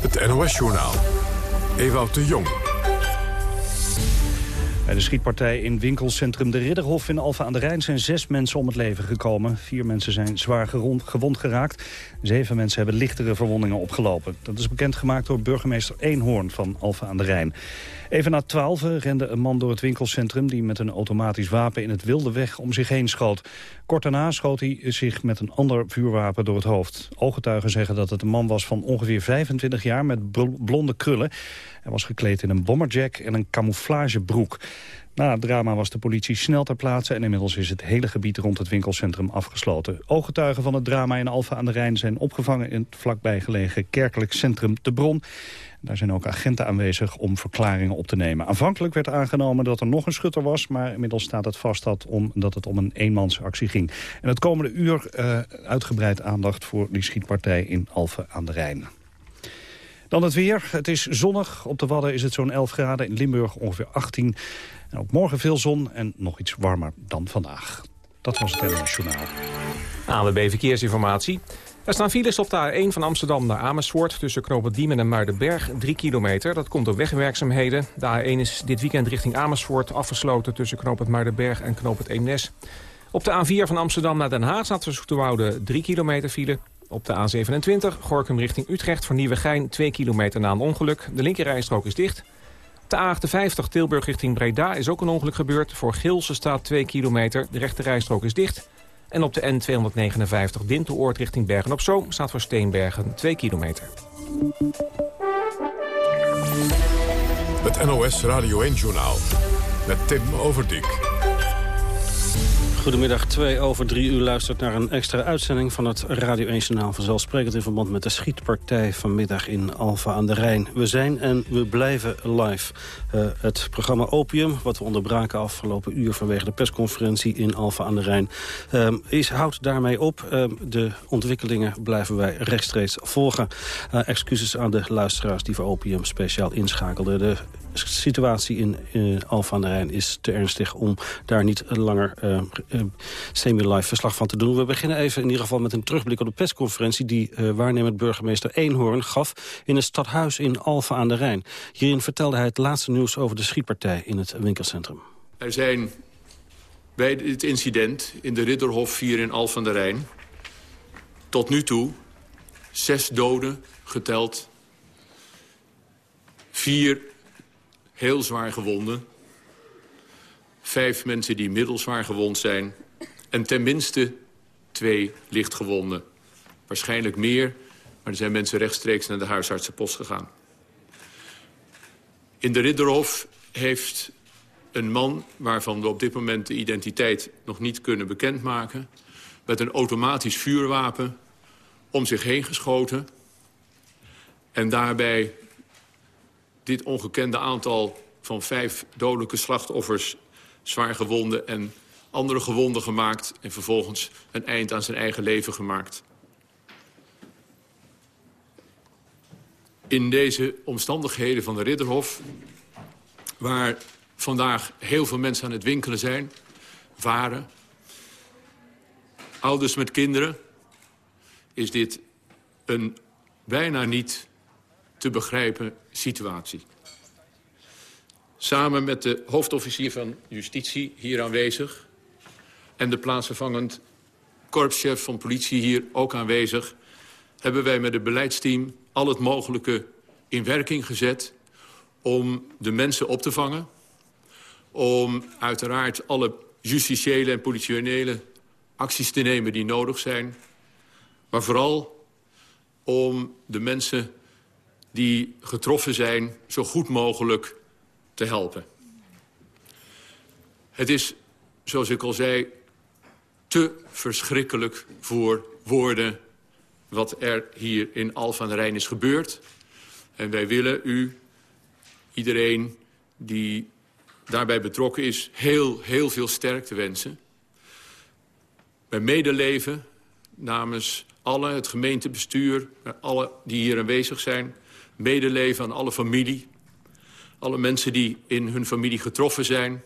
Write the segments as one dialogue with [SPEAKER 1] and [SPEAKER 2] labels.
[SPEAKER 1] Het NOS-journaal. Ewout de Jong.
[SPEAKER 2] Bij de schietpartij in winkelcentrum De Ridderhof in Alfa aan de Rijn zijn zes mensen om het leven gekomen. Vier mensen zijn zwaar gewond geraakt. Zeven mensen hebben lichtere verwondingen opgelopen. Dat is bekendgemaakt door burgemeester Eenhoorn van Alfa aan de Rijn. Even na twaalf rende een man door het winkelcentrum... die met een automatisch wapen in het wilde weg om zich heen schoot. Kort daarna schoot hij zich met een ander vuurwapen door het hoofd. Ooggetuigen zeggen dat het een man was van ongeveer 25 jaar... met blonde krullen. Hij was gekleed in een bomberjack en een camouflagebroek. Na het drama was de politie snel ter plaatse... en inmiddels is het hele gebied rond het winkelcentrum afgesloten. Ooggetuigen van het drama in Alfa aan de Rijn zijn opgevangen... in het vlakbij gelegen kerkelijk centrum De Bron. Daar zijn ook agenten aanwezig om verklaringen op te nemen. Aanvankelijk werd aangenomen dat er nog een schutter was... maar inmiddels staat het vast dat, het om een eenmansactie ging. En het komende uur uh, uitgebreid aandacht voor die schietpartij in Alphen aan de Rijn. Dan het weer. Het is zonnig. Op de Wadden is het zo'n 11 graden. In Limburg ongeveer 18. En ook morgen veel zon en nog iets warmer dan vandaag. Dat was het NOS Journaal.
[SPEAKER 3] ANWB Verkeersinformatie. Er staan files op de A1 van Amsterdam naar Amersfoort... tussen Knoopend Diemen en Muidenberg, 3 kilometer. Dat komt door wegwerkzaamheden. De A1 is dit weekend richting Amersfoort afgesloten... tussen Knoopend Muidenberg en Knoopend Eemnes. Op de A4 van Amsterdam naar Den Haag staat tussen Zoeterwoude 3 kilometer file. Op de A27 Gorkum richting Utrecht voor Nieuwegein 2 kilometer na een ongeluk. De linkerrijstrook is dicht. De A58 Tilburg richting Breda is ook een ongeluk gebeurd. Voor Gilse staat 2 kilometer. De rechterrijstrook is dicht. En op de N259 Dinteloord richting Bergen-op-Zoom... staat voor Steenbergen 2 kilometer.
[SPEAKER 1] Het NOS Radio 1-journaal met Tim Overdijk.
[SPEAKER 4] Goedemiddag, 2 over 3 uur luistert naar een extra uitzending van het Radio 1 Journaal. Vanzelfsprekend in verband met de schietpartij vanmiddag in Alfa aan de Rijn. We zijn en we blijven live. Uh, het programma Opium, wat we onderbraken afgelopen uur vanwege de persconferentie in Alfa aan de Rijn, uh, is, houdt daarmee op. Uh, de ontwikkelingen blijven wij rechtstreeks volgen. excuses aan de luisteraars die voor Opium speciaal inschakelden. De situatie in uh, Alphen aan de Rijn is te ernstig om daar niet langer uh, semi-live verslag van te doen. We beginnen even in ieder geval met een terugblik op de persconferentie die waarnemend burgemeester Eenhoorn gaf in het stadhuis in Alphen aan de Rijn. Hierin vertelde hij het laatste nieuws over de schietpartij in het winkelcentrum.
[SPEAKER 5] Er zijn bij dit incident in de Ridderhof hier in Alphen aan de Rijn tot nu toe zes doden geteld, vier heel zwaar gewonden. Vijf mensen die middelzwaar gewond zijn. En tenminste twee lichtgewonden. Waarschijnlijk meer, maar er zijn mensen rechtstreeks naar de huisartsenpost gegaan. In de Ridderhof heeft een man, waarvan we op dit moment de identiteit nog niet kunnen bekendmaken... met een automatisch vuurwapen om zich heen geschoten... en daarbij dit ongekende aantal van vijf dodelijke slachtoffers... zwaar gewonden en andere gewonden gemaakt... en vervolgens een eind aan zijn eigen leven gemaakt. In deze omstandigheden van de Ridderhof... waar vandaag heel veel mensen aan het winkelen zijn, waren... ouders met kinderen, is dit een bijna niet te begrijpen situatie. Samen met de hoofdofficier van justitie hier aanwezig... en de plaatsvervangend korpschef van politie hier ook aanwezig... hebben wij met het beleidsteam al het mogelijke in werking gezet... om de mensen op te vangen. Om uiteraard alle justitiële en politiële acties te nemen die nodig zijn. Maar vooral om de mensen die getroffen zijn zo goed mogelijk te helpen. Het is, zoals ik al zei, te verschrikkelijk voor woorden... wat er hier in Alphen aan de Rijn is gebeurd. En wij willen u, iedereen die daarbij betrokken is... heel, heel veel sterkte wensen. Bij medeleven namens alle, het gemeentebestuur... alle die hier aanwezig zijn medeleven aan alle familie. Alle mensen die in hun familie getroffen zijn.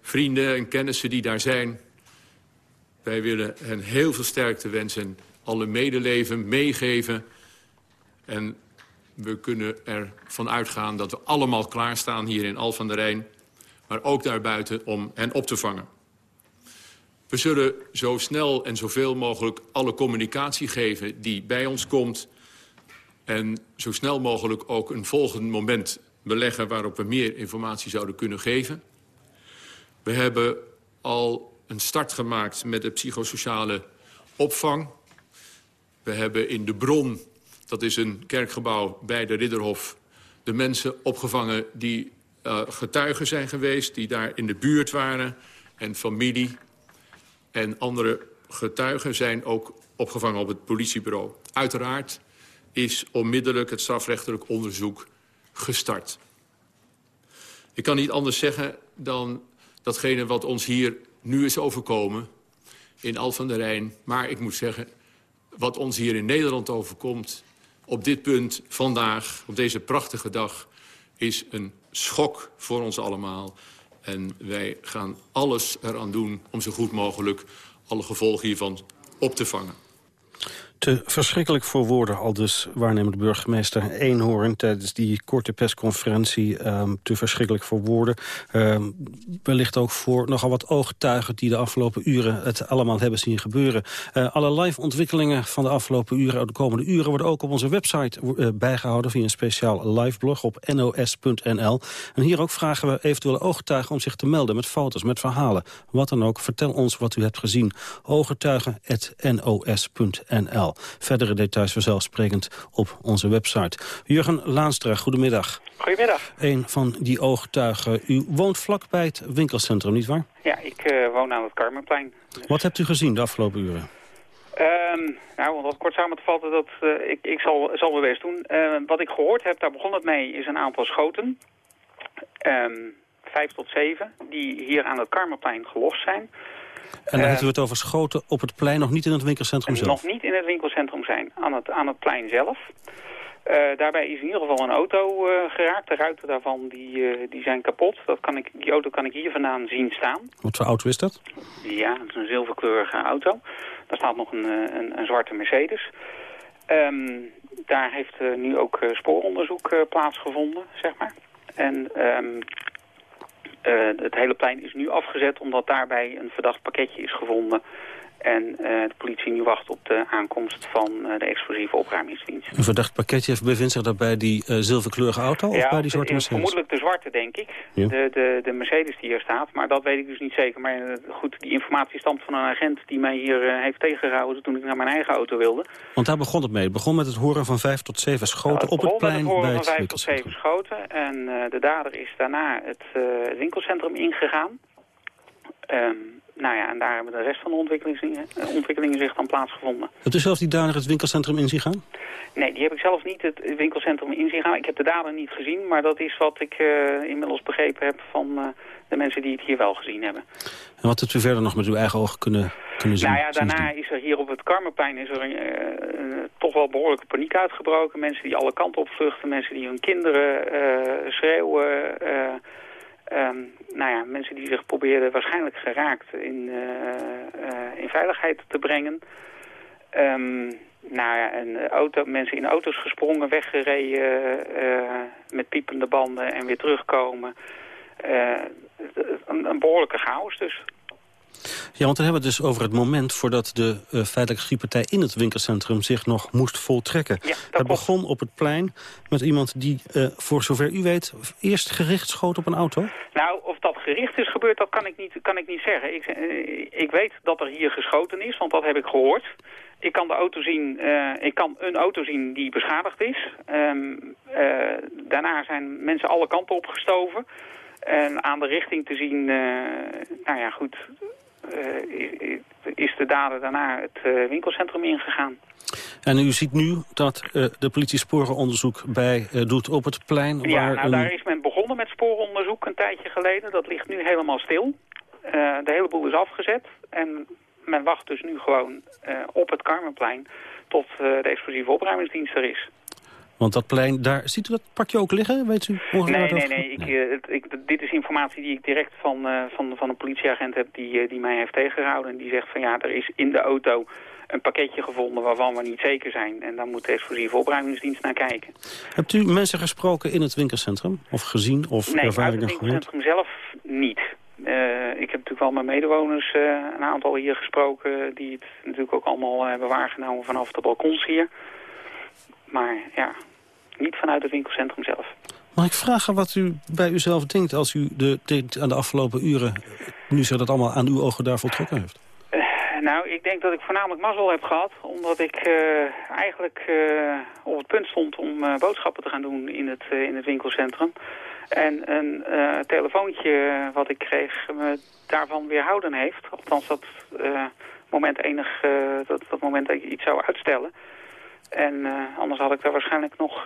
[SPEAKER 5] Vrienden en kennissen die daar zijn. Wij willen hen heel veel sterkte wensen. Alle medeleven meegeven En we kunnen ervan uitgaan dat we allemaal klaarstaan hier in Alphen aan de Rijn... maar ook daarbuiten om hen op te vangen. We zullen zo snel en zoveel mogelijk alle communicatie geven die bij ons komt... en zo snel mogelijk ook een volgend moment beleggen... waarop we meer informatie zouden kunnen geven. We hebben al een start gemaakt met de psychosociale opvang. We hebben in de Bron, dat is een kerkgebouw bij de Ridderhof... de mensen opgevangen die uh, getuigen zijn geweest... die daar in de buurt waren en familie en andere getuigen zijn ook opgevangen op het politiebureau. Uiteraard is onmiddellijk het strafrechtelijk onderzoek gestart. Ik kan niet anders zeggen dan datgene wat ons hier nu is overkomen in Al van der Rijn. Maar ik moet zeggen, wat ons hier in Nederland overkomt... op dit punt vandaag, op deze prachtige dag... is een schok voor ons allemaal. En wij gaan alles eraan doen om zo goed mogelijk alle gevolgen hiervan op te vangen.
[SPEAKER 4] Te verschrikkelijk voor woorden, al dus waarnemend burgemeester Eenhoorn... tijdens die korte persconferentie, um, te verschrikkelijk voor woorden. Um, wellicht ook voor nogal wat ooggetuigen die de afgelopen uren... het allemaal hebben zien gebeuren. Uh, alle live ontwikkelingen van de afgelopen uren... de komende uren worden ook op onze website uh, bijgehouden... via een speciaal liveblog op nos.nl. En hier ook vragen we eventuele ooggetuigen om zich te melden... met foto's, met verhalen, wat dan ook. Vertel ons wat u hebt gezien. Ooggetuigen.nos.nl Verdere details vanzelfsprekend op onze website. Jurgen Laanstra, goedemiddag.
[SPEAKER 6] Goedemiddag.
[SPEAKER 4] Een van die ooggetuigen. U woont vlakbij het winkelcentrum, nietwaar?
[SPEAKER 6] Ja, ik uh, woon aan het Carmenplein.
[SPEAKER 4] Wat hebt u gezien de afgelopen uren?
[SPEAKER 6] Um, nou, om dat kort samen te vatten, dat, uh, ik, ik zal, zal mijn best doen. Uh, wat ik gehoord heb, daar begon het mee, is een aantal schoten. Um, vijf tot zeven, die hier aan het Karmerplein gelost zijn.
[SPEAKER 4] En dan uh, hebben we het over schoten op het plein, nog niet in het winkelcentrum zelf?
[SPEAKER 6] Nog niet in het winkelcentrum zijn, aan het, aan het plein zelf. Uh, daarbij is in ieder geval een auto uh, geraakt. De ruiten daarvan die, uh, die zijn kapot. Dat kan ik, die auto kan ik hier vandaan zien staan.
[SPEAKER 4] Wat voor auto is dat?
[SPEAKER 6] Ja, het is een zilverkleurige auto. Daar staat nog een, een, een zwarte Mercedes. Um, daar heeft nu ook spooronderzoek plaatsgevonden, zeg maar. En um, het hele plein is nu afgezet omdat daarbij een verdacht pakketje is gevonden. En uh, de politie nu wacht op de aankomst van uh, de explosieve opruimingsdienst.
[SPEAKER 4] Een verdacht pakketje bevindt zich dat bij die uh, zilverkleurige auto
[SPEAKER 6] ja,
[SPEAKER 4] of bij die zwarte Mercedes?
[SPEAKER 6] vermoedelijk de zwarte, denk ik. Ja. De, de, de Mercedes die hier staat, maar dat weet ik dus niet zeker. Maar goed, die informatie stamt van een agent die mij hier heeft tegengehouden toen ik naar mijn eigen auto wilde.
[SPEAKER 4] Want daar begon het mee. Het begon met het horen van vijf tot zeven schoten
[SPEAKER 6] ja,
[SPEAKER 4] op het plein bij
[SPEAKER 6] het
[SPEAKER 4] het
[SPEAKER 6] van vijf tot zeven schoten. En de dader is daarna het winkelcentrum ingegaan. Um, nou ja, en daar hebben de rest van de ontwikkelingen, ontwikkelingen zich dan plaatsgevonden.
[SPEAKER 4] Hebt u zelf die dader het winkelcentrum in zien gaan?
[SPEAKER 6] Nee, die heb ik zelf niet het winkelcentrum in zien gaan. Ik heb de dader niet gezien, maar dat is wat ik uh, inmiddels begrepen heb van uh, de mensen die het hier wel gezien hebben.
[SPEAKER 4] En wat hebt u verder nog met uw eigen ogen kunnen, kunnen zien?
[SPEAKER 6] Nou ja, daarna is er hier op het Karmerplein is er uh, toch wel behoorlijke paniek uitgebroken. Mensen die alle kanten op vluchten, mensen die hun kinderen schreeuwen... Um, nou ja, mensen die zich probeerden waarschijnlijk geraakt in, uh, uh, in veiligheid te brengen. Um, nou ja, en auto, mensen in auto's gesprongen, weggereden uh, met piepende banden en weer terugkomen. Een, behoorlijke chaos dus.
[SPEAKER 4] Ja, want dan hebben we het dus over het moment voordat de uh, feitelijke schietpartij in het winkelcentrum zich nog moest voltrekken.
[SPEAKER 6] Ja,
[SPEAKER 4] het begon op het plein met iemand die, uh, voor zover u weet, eerst gericht schoot op een auto?
[SPEAKER 6] Nou, of dat gericht is gebeurd, dat kan ik niet, kan ik niet zeggen. Ik, uh, ik weet dat er hier geschoten is, want dat heb ik gehoord. Ik kan de auto zien, ik kan een auto zien die beschadigd is. Um, daarna zijn mensen alle kanten opgestoven. En aan de richting te zien, nou ja, goed, is de dader daarna het uh, winkelcentrum ingegaan.
[SPEAKER 4] En u ziet nu dat uh, de politie sporenonderzoek bij doet op het plein?
[SPEAKER 6] Ja,
[SPEAKER 4] waar
[SPEAKER 6] nou,
[SPEAKER 4] een...
[SPEAKER 6] daar is men begonnen met sporenonderzoek een tijdje geleden. Dat ligt nu helemaal stil. de hele boel is afgezet. En men wacht dus nu gewoon op het Karmenplein tot de explosieve opruimingsdienst er is.
[SPEAKER 4] Want dat plein, daar ziet u dat pakje ook liggen? Weet u
[SPEAKER 6] nee, nee, nee. Ik, nee. Uh, ik, dit is informatie die ik direct van, uh, van, van een politieagent heb die, uh, die mij heeft tegengehouden. En die zegt van ja, er is in de auto een pakketje gevonden waarvan we niet zeker zijn. En daar moet de explosieve opruimingsdienst naar kijken.
[SPEAKER 4] Hebt u mensen gesproken in het winkelcentrum? Of gezien of
[SPEAKER 6] nee,
[SPEAKER 4] ervaringen
[SPEAKER 6] gehoord? Nee, het winkelcentrum zelf niet. Uh, ik heb natuurlijk wel met medewoners een aantal hier gesproken... die het natuurlijk ook allemaal hebben waargenomen vanaf de balkons hier. Maar ja, niet vanuit het winkelcentrum zelf.
[SPEAKER 4] Mag ik vragen wat u bij uzelf denkt als u de, aan de afgelopen uren... nu zich dat allemaal aan uw ogen daar voltrokken heeft?
[SPEAKER 6] Uh, nou, ik denk dat ik voornamelijk mazzel heb gehad. Omdat ik uh, eigenlijk uh, op het punt stond om boodschappen te gaan doen in het, in het winkelcentrum. En een telefoontje wat ik kreeg me daarvan weerhouden heeft. Althans, dat moment enig, dat, dat moment dat ik iets zou uitstellen. En anders had ik daar waarschijnlijk nog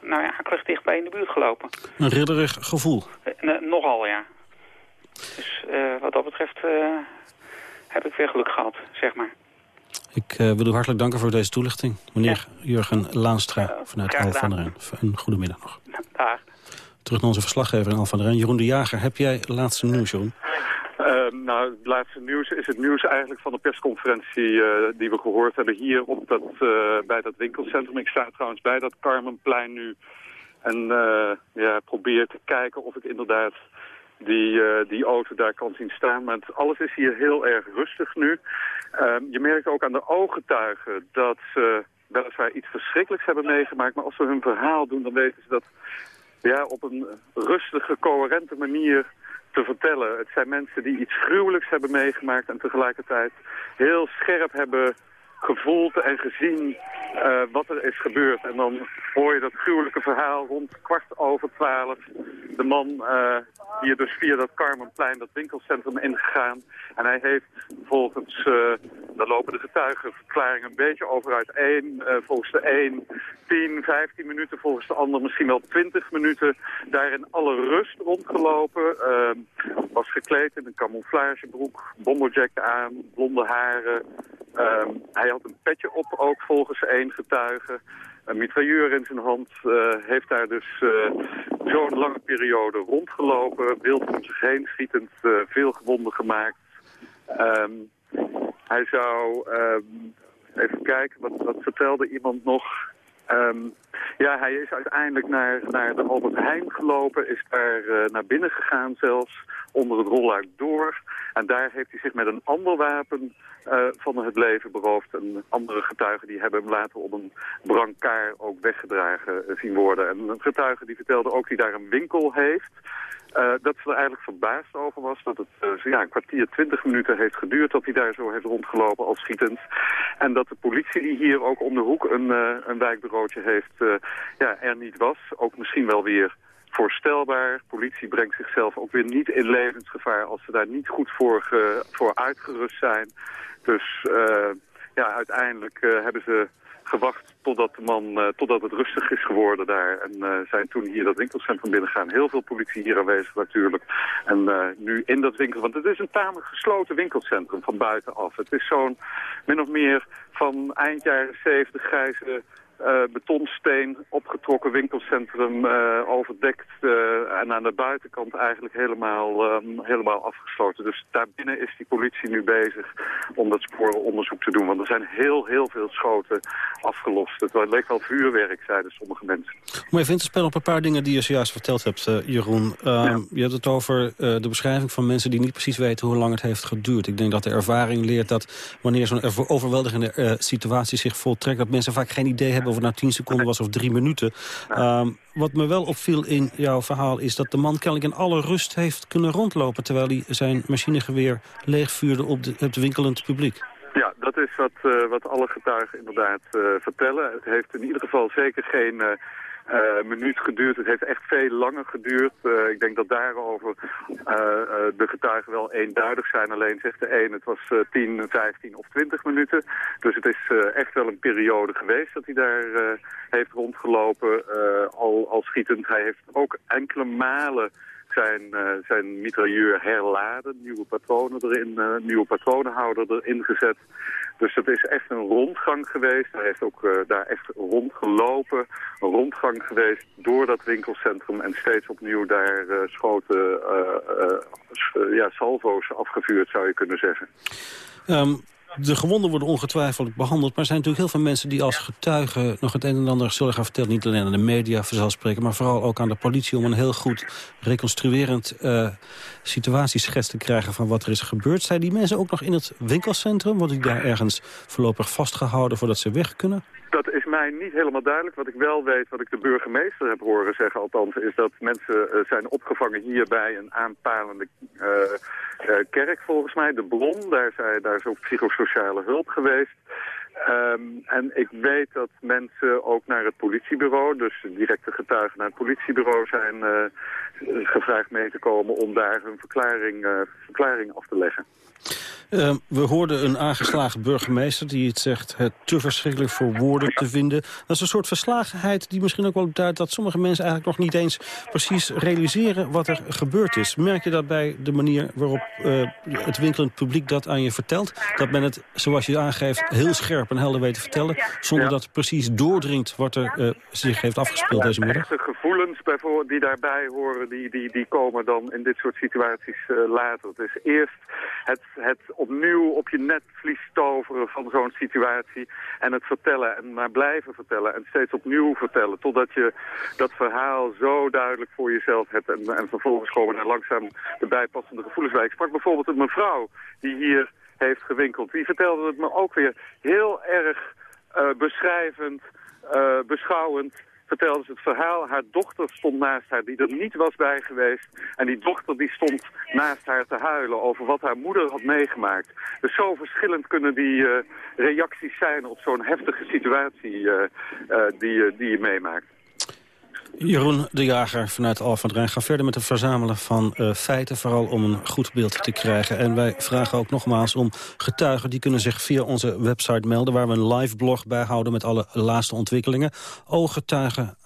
[SPEAKER 6] nou ja, akelig dichtbij in de buurt gelopen.
[SPEAKER 4] Een ridderig gevoel?
[SPEAKER 6] Uh, nogal, ja. Dus uh, wat dat betreft uh, heb ik weer geluk gehad, zeg maar.
[SPEAKER 4] Ik wil u hartelijk danken voor deze toelichting. Meneer ja. Jurgen Laanstra vanuit Al van der Rijn. Een goedemiddag nog.
[SPEAKER 6] Dag.
[SPEAKER 4] Terug naar onze verslaggever in Al van der Rijn. Jeroen de Jager, heb jij laatste nieuws, Jeroen?
[SPEAKER 7] Uh, nou, het laatste nieuws is het nieuws eigenlijk van de persconferentie uh, die we gehoord hebben hier op dat, uh, bij dat winkelcentrum. Ik sta trouwens bij dat Carmenplein nu en ja, probeer te kijken of ik inderdaad die, die auto daar kan zien staan. Het, alles is hier heel erg rustig nu. Ehm, je merkt ook aan de ooggetuigen dat ze weliswaar iets verschrikkelijks hebben meegemaakt. Maar als ze hun verhaal doen, dan weten ze dat ja, op een rustige, coherente manier te vertellen. Het zijn mensen die iets gruwelijks hebben meegemaakt en tegelijkertijd heel scherp hebben gevoeld en gezien uh, wat er is gebeurd. En dan hoor je dat gruwelijke verhaal rond kwart over twaalf. De man uh, hier dus via dat Carmenplein, dat winkelcentrum ingegaan. En hij heeft volgens, uh, lopen de getuigenverklaringen een beetje over één. volgens de een 10, 15 minuten, volgens de ander misschien wel 20 minuten. Daar in alle rust rondgelopen. was gekleed in een camouflagebroek, bomberjack aan, blonde haren. Hij had een petje op, ook volgens één getuige. Een mitrailleur in zijn hand uh, heeft daar dus uh, zo'n lange periode rondgelopen. Wild om zich heen schietend, uh, veel gewonden gemaakt. Um, hij zou, um, even kijken, wat, wat vertelde iemand nog... Um, ja, hij is uiteindelijk naar, naar de Albert Heijn gelopen, is daar naar binnen gegaan zelfs, onder het rolluik door. En daar heeft hij zich met een ander wapen van het leven beroofd. En andere getuigen die hebben hem later op een brancard ook weggedragen uh, zien worden. En een getuige die vertelde ook die daar een winkel heeft. Uh, dat ze er eigenlijk verbaasd over was dat het ja, een kwartier, twintig minuten heeft geduurd dat hij daar zo heeft rondgelopen als schietend. En dat de politie die hier ook om de hoek een, uh, een wijkbureautje heeft, ja, er niet was. Ook misschien wel weer voorstelbaar. Politie brengt zichzelf ook weer niet in levensgevaar als ze daar niet goed voor, voor uitgerust zijn. Dus ja, uiteindelijk hebben ze gewacht totdat, de man, uh, totdat het rustig is geworden daar. En zijn toen hier dat winkelcentrum binnengegaan. Heel veel politie hier aanwezig natuurlijk. En nu in dat winkel, want het is een tamelijk gesloten winkelcentrum van buitenaf. Het is zo'n min of meer van eind jaren 70 grijze uh, betonsteen opgetrokken winkelcentrum uh, overdekt uh, en aan de buitenkant eigenlijk helemaal, um, helemaal afgesloten. Dus daarbinnen is die politie nu bezig om dat sporenonderzoek te doen. Want er zijn heel, heel veel schoten afgelost. Het leek wel vuurwerk, zeiden sommige mensen.
[SPEAKER 4] Om even in te spelen op een paar dingen die je zojuist verteld hebt, Jeroen. Ja. Je hebt het over de beschrijving van mensen die niet precies weten hoe lang het heeft geduurd. Ik denk dat de ervaring leert dat wanneer zo'n overweldigende situatie zich voltrekt... dat mensen vaak geen idee hebben of het nou 10 seconden was of drie minuten. Um, wat me wel opviel in jouw verhaal is dat de man kennelijk in alle rust heeft kunnen rondlopen... terwijl hij zijn machinegeweer leegvuurde op de, het winkelend publiek.
[SPEAKER 7] Ja, dat is wat, uh, wat alle getuigen inderdaad uh, vertellen. Het heeft in ieder geval zeker geen... Uh, minuut geduurd. Het heeft echt veel langer geduurd. Uh, ik denk dat daarover uh, de getuigen wel eenduidig zijn. Alleen zegt de een, het was 10, 15 of 20 minuten. Dus het is echt wel een periode geweest dat hij daar heeft rondgelopen al, al schietend. Hij heeft ook enkele malen zijn, uh, zijn mitrailleur herladen, nieuwe patronen erin, uh, nieuwe patronenhouder erin gezet. Dus het is echt een rondgang geweest. Hij heeft ook uh, daar echt rondgelopen. Een rondgang geweest door dat winkelcentrum en steeds opnieuw daar schoten, ja, salvo's afgevuurd zou je kunnen zeggen.
[SPEAKER 4] Um, De gewonden worden ongetwijfeld behandeld. Maar er zijn natuurlijk heel veel mensen die als getuigen... nog het een en ander zullen gaan vertellen. Niet alleen aan de media vanzelfsprekend... maar vooral ook aan de politie om een heel goed reconstruerend uh, situatieschets te krijgen... van wat er is gebeurd. Zijn die mensen ook nog in het winkelcentrum? Worden die daar ergens voorlopig vastgehouden voordat ze weg kunnen?
[SPEAKER 7] Dat is mij niet helemaal duidelijk. Wat ik wel weet, wat ik de burgemeester heb horen zeggen althans... is dat mensen uh, zijn opgevangen hier bij een aanpalende uh, uh, kerk volgens mij. De Bron, daar, zijn, daar is ook psychosociale hulp geweest. Um, en ik weet dat mensen ook naar het politiebureau, dus directe getuigen naar het politiebureau zijn gevraagd mee te komen om daar hun verklaring, verklaring af te leggen.
[SPEAKER 4] Uh, we hoorden een aangeslagen burgemeester die het zegt het te verschrikkelijk voor woorden te vinden. Dat is een soort verslagenheid die misschien ook wel duidt dat sommige mensen eigenlijk nog niet eens precies realiseren wat er gebeurd is. Merk je dat bij de manier waarop uh, het winkelend publiek dat aan je vertelt? Dat men het, zoals je aangeeft, heel scherp en helder weet te vertellen, zonder ja. dat het precies doordringt wat er uh, zich heeft afgespeeld deze middag?
[SPEAKER 7] De gevoelens bijvoorbeeld die daarbij horen, die, die, die komen dan in dit soort situaties later. Het is eerst het, het opnieuw op je netvlies toveren van zo'n situatie. En het vertellen en maar blijven vertellen en steeds opnieuw vertellen. Totdat je dat verhaal zo duidelijk voor jezelf hebt. En, en vervolgens komen er langzaam de bijpassende gevoelens bij. Ik sprak bijvoorbeeld een mevrouw die hier heeft gewinkeld. Die vertelde het me ook weer heel erg uh, beschrijvend, uh, beschouwend vertelde ze het verhaal. Haar dochter stond naast haar, die er niet was bij geweest. En die dochter die stond naast haar te huilen over wat haar moeder had meegemaakt. Dus zo verschillend kunnen die uh, reacties zijn op zo'n heftige situatie uh, uh, die, die je meemaakt.
[SPEAKER 4] Jeroen de Jager vanuit Al van Rijn gaat verder met het verzamelen van uh, feiten... vooral om een goed beeld te krijgen. En wij vragen ook nogmaals om getuigen... die kunnen zich via onze website melden... waar we een live blog bijhouden met alle laatste ontwikkelingen. Ooggetuigen,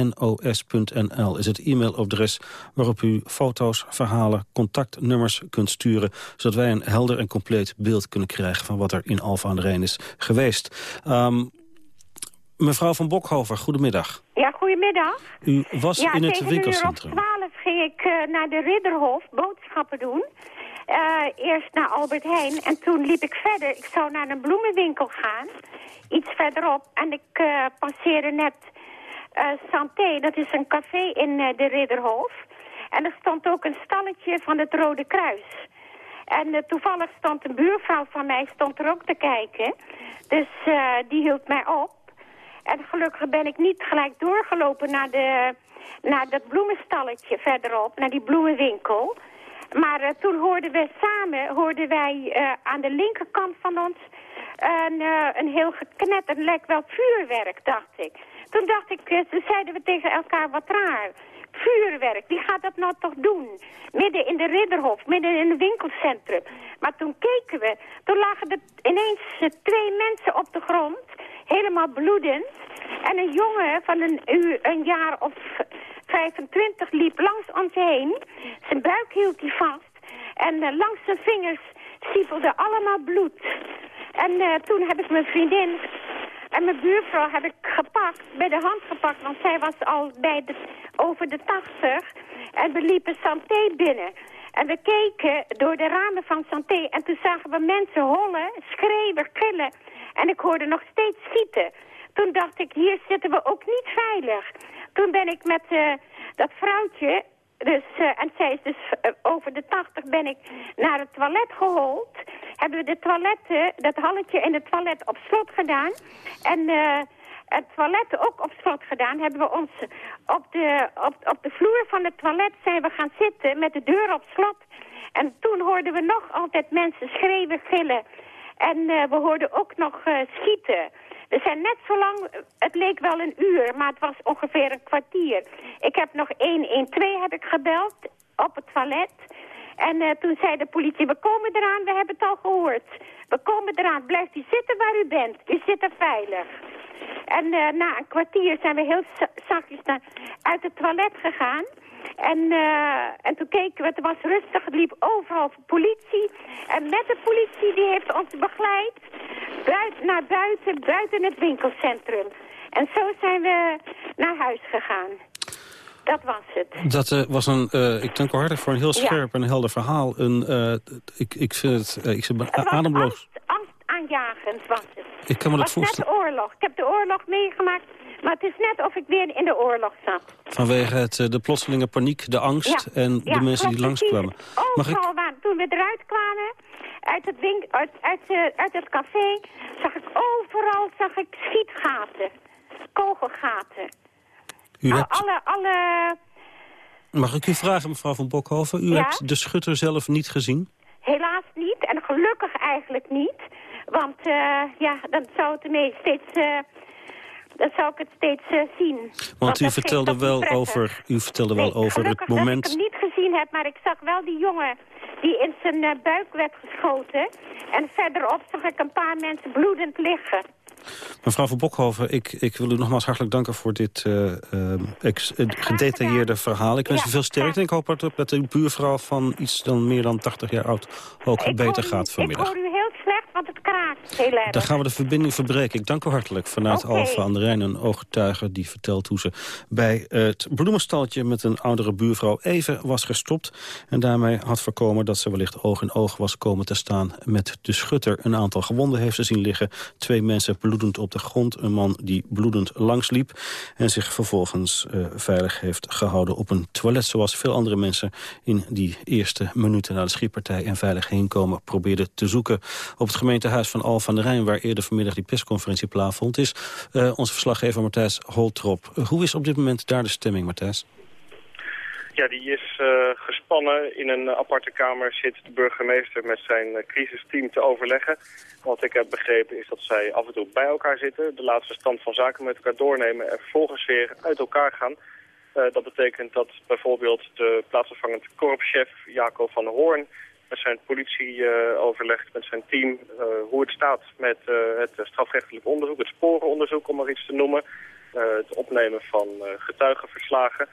[SPEAKER 4] nos.nl is het e-mailadres... waarop u foto's, verhalen, contactnummers kunt sturen... zodat wij een helder en compleet beeld kunnen krijgen... van wat er in de Rijn is geweest. Um, Mevrouw van Bokhover, goedemiddag.
[SPEAKER 8] Ja, goedemiddag.
[SPEAKER 4] U was
[SPEAKER 8] ja,
[SPEAKER 4] in het winkelcentrum.
[SPEAKER 8] Ja, tegen 12 ging ik uh, naar de Ridderhof boodschappen doen. Uh, eerst naar Albert Heijn en toen liep ik verder. Ik zou naar een bloemenwinkel gaan, iets verderop. En ik uh, passeerde net Santé, dat is een café in de Ridderhof. En er stond ook een stalletje van het Rode Kruis. En toevallig stond een buurvrouw van mij stond er ook te kijken. Dus die hield mij op. En gelukkig ben ik niet gelijk doorgelopen naar, de, naar dat bloemenstalletje verderop, naar die bloemenwinkel. Maar uh, toen hoorden we samen, hoorden wij uh, aan de linkerkant van ons een, uh, een heel geknetter, lijkt wel vuurwerk, dacht ik. Toen dacht ik, zeiden we tegen elkaar wat raar. Vuurwerk, wie gaat dat nou toch doen? Midden in de Ridderhof, midden in het winkelcentrum. Maar toen keken we, toen lagen er ineens twee mensen op de grond helemaal bloedend. En een jongen van een, een jaar of 25 liep langs ons heen. Zijn buik hield hij vast. En uh, langs zijn vingers siepelde allemaal bloed. En uh, toen heb ik mijn vriendin en mijn buurvrouw heb ik gepakt, bij de hand gepakt, want zij was al bij de, over de 80. En we liepen Santé binnen. En we keken door de ramen van Santé en toen zagen we mensen hollen, schreeuwen, gillen. En ik hoorde nog steeds schieten. Toen dacht ik, hier zitten we ook niet veilig. Toen ben ik met uh, dat vrouwtje, dus, uh, en zij is dus uh, over de tachtig, ben ik naar het toilet gehold. Hebben we de toiletten, dat halletje in het toilet op slot gedaan. En het toilet ook op slot gedaan. Hebben we ons op de, op, op de vloer van het toilet zijn we gaan zitten met de deur op slot. En toen hoorden we nog altijd mensen schreeuwen, gillen. En uh, we hoorden ook nog uh, schieten. We zijn net zo lang, het leek wel een uur, maar het was ongeveer een kwartier. Ik heb nog 112 heb ik gebeld op het toilet. En uh, toen zei de politie, we komen eraan, we hebben het al gehoord. We komen eraan, blijft u zitten waar u bent. U zit er veilig. En uh, na een kwartier zijn we heel zachtjes naar, uit het toilet gegaan. En, uh, en toen keken we, het was rustig, het liep overal politie. En met de politie, die heeft ons begeleid buiten, naar buiten, buiten het winkelcentrum. En zo zijn we naar huis gegaan. Dat was het.
[SPEAKER 4] Dat uh, was een, uh, ik dank u hartelijk voor een heel scherp ja. en helder verhaal. Een, uh, ik, ik vind het, ik zit ademloos.
[SPEAKER 8] Angst, ergens was het.
[SPEAKER 4] Ik kan me dat
[SPEAKER 8] Het was net oorlog. Ik heb de oorlog meegemaakt, maar het is net of ik weer in de oorlog zat.
[SPEAKER 4] Vanwege het, eh, de plotselinge paniek, de angst
[SPEAKER 8] Ja.
[SPEAKER 4] en
[SPEAKER 8] Ja,
[SPEAKER 4] de mensen die langskwamen. Mag ik,
[SPEAKER 8] waar, toen we eruit kwamen, uit het, wink, uit, uit, eh, uit het café, zag ik overal zag ik schietgaten. Kogelgaten.
[SPEAKER 4] U
[SPEAKER 8] Al-
[SPEAKER 4] hebt,
[SPEAKER 8] Alle, alle,
[SPEAKER 4] mag ik u vragen, mevrouw van Bokhoven? U
[SPEAKER 8] Ja?
[SPEAKER 4] hebt de schutter zelf niet gezien?
[SPEAKER 8] helaas niet. En gelukkig eigenlijk niet. Want eh, ja, dan zou het ermee steeds... eh, dan zou ik het steeds eh, zien.
[SPEAKER 4] Want u vertelde wel over, u vertelde wel over het moment...
[SPEAKER 8] dat ik hem niet gezien heb, maar ik zag wel die jongen die in zijn buik werd geschoten. En verderop zag ik een paar mensen bloedend liggen.
[SPEAKER 4] Mevrouw van Bokhoven, ik, ik wil u nogmaals hartelijk danken voor dit eh, eh, ex- eh, gedetailleerde verhaal. Ik wens
[SPEAKER 8] Ja,
[SPEAKER 4] u veel sterkte en ik hoop dat, dat uw buurvrouw van iets dan meer dan 80 jaar oud ook beter gaat vanmiddag.
[SPEAKER 8] Want het kraakt heel erg.
[SPEAKER 4] Dan gaan we de verbinding verbreken. Ik dank u hartelijk vanuit. Alfa aan de Rijn. Een ooggetuige die vertelt hoe ze bij het bloemenstaltje... met een oudere buurvrouw even was gestopt. En daarmee had voorkomen dat ze wellicht oog in oog was komen te staan... met de schutter. Een aantal gewonden heeft ze zien liggen. Twee mensen bloedend op de grond. Een man die bloedend langsliep. En zich vervolgens eh, veilig heeft gehouden op een toilet... zoals veel andere mensen in die eerste minuten na de schietpartij... en veilig heenkomen probeerden te zoeken. Op het gemeentehuis van Al van der Rijn... waar eerder vanmiddag die persconferentie plaatsvond... is eh, onze verslaggever Matthijs Holtrop. Hoe is op dit moment daar de stemming, Matthijs?
[SPEAKER 9] Ja, die is eh, gespannen. In een aparte kamer zit de burgemeester met zijn eh, crisisteam te overleggen. Wat ik heb begrepen is dat zij af en toe bij elkaar zitten, de laatste stand van zaken met elkaar doornemen en vervolgens weer uit elkaar gaan. Dat betekent dat bijvoorbeeld de plaatsvervangend korpschef Jacob van Hoorn met zijn politie overlegt, met zijn team, eh, hoe het staat met eh, het strafrechtelijk onderzoek, het sporenonderzoek om maar iets te noemen, eh, het opnemen van getuigenverslagen.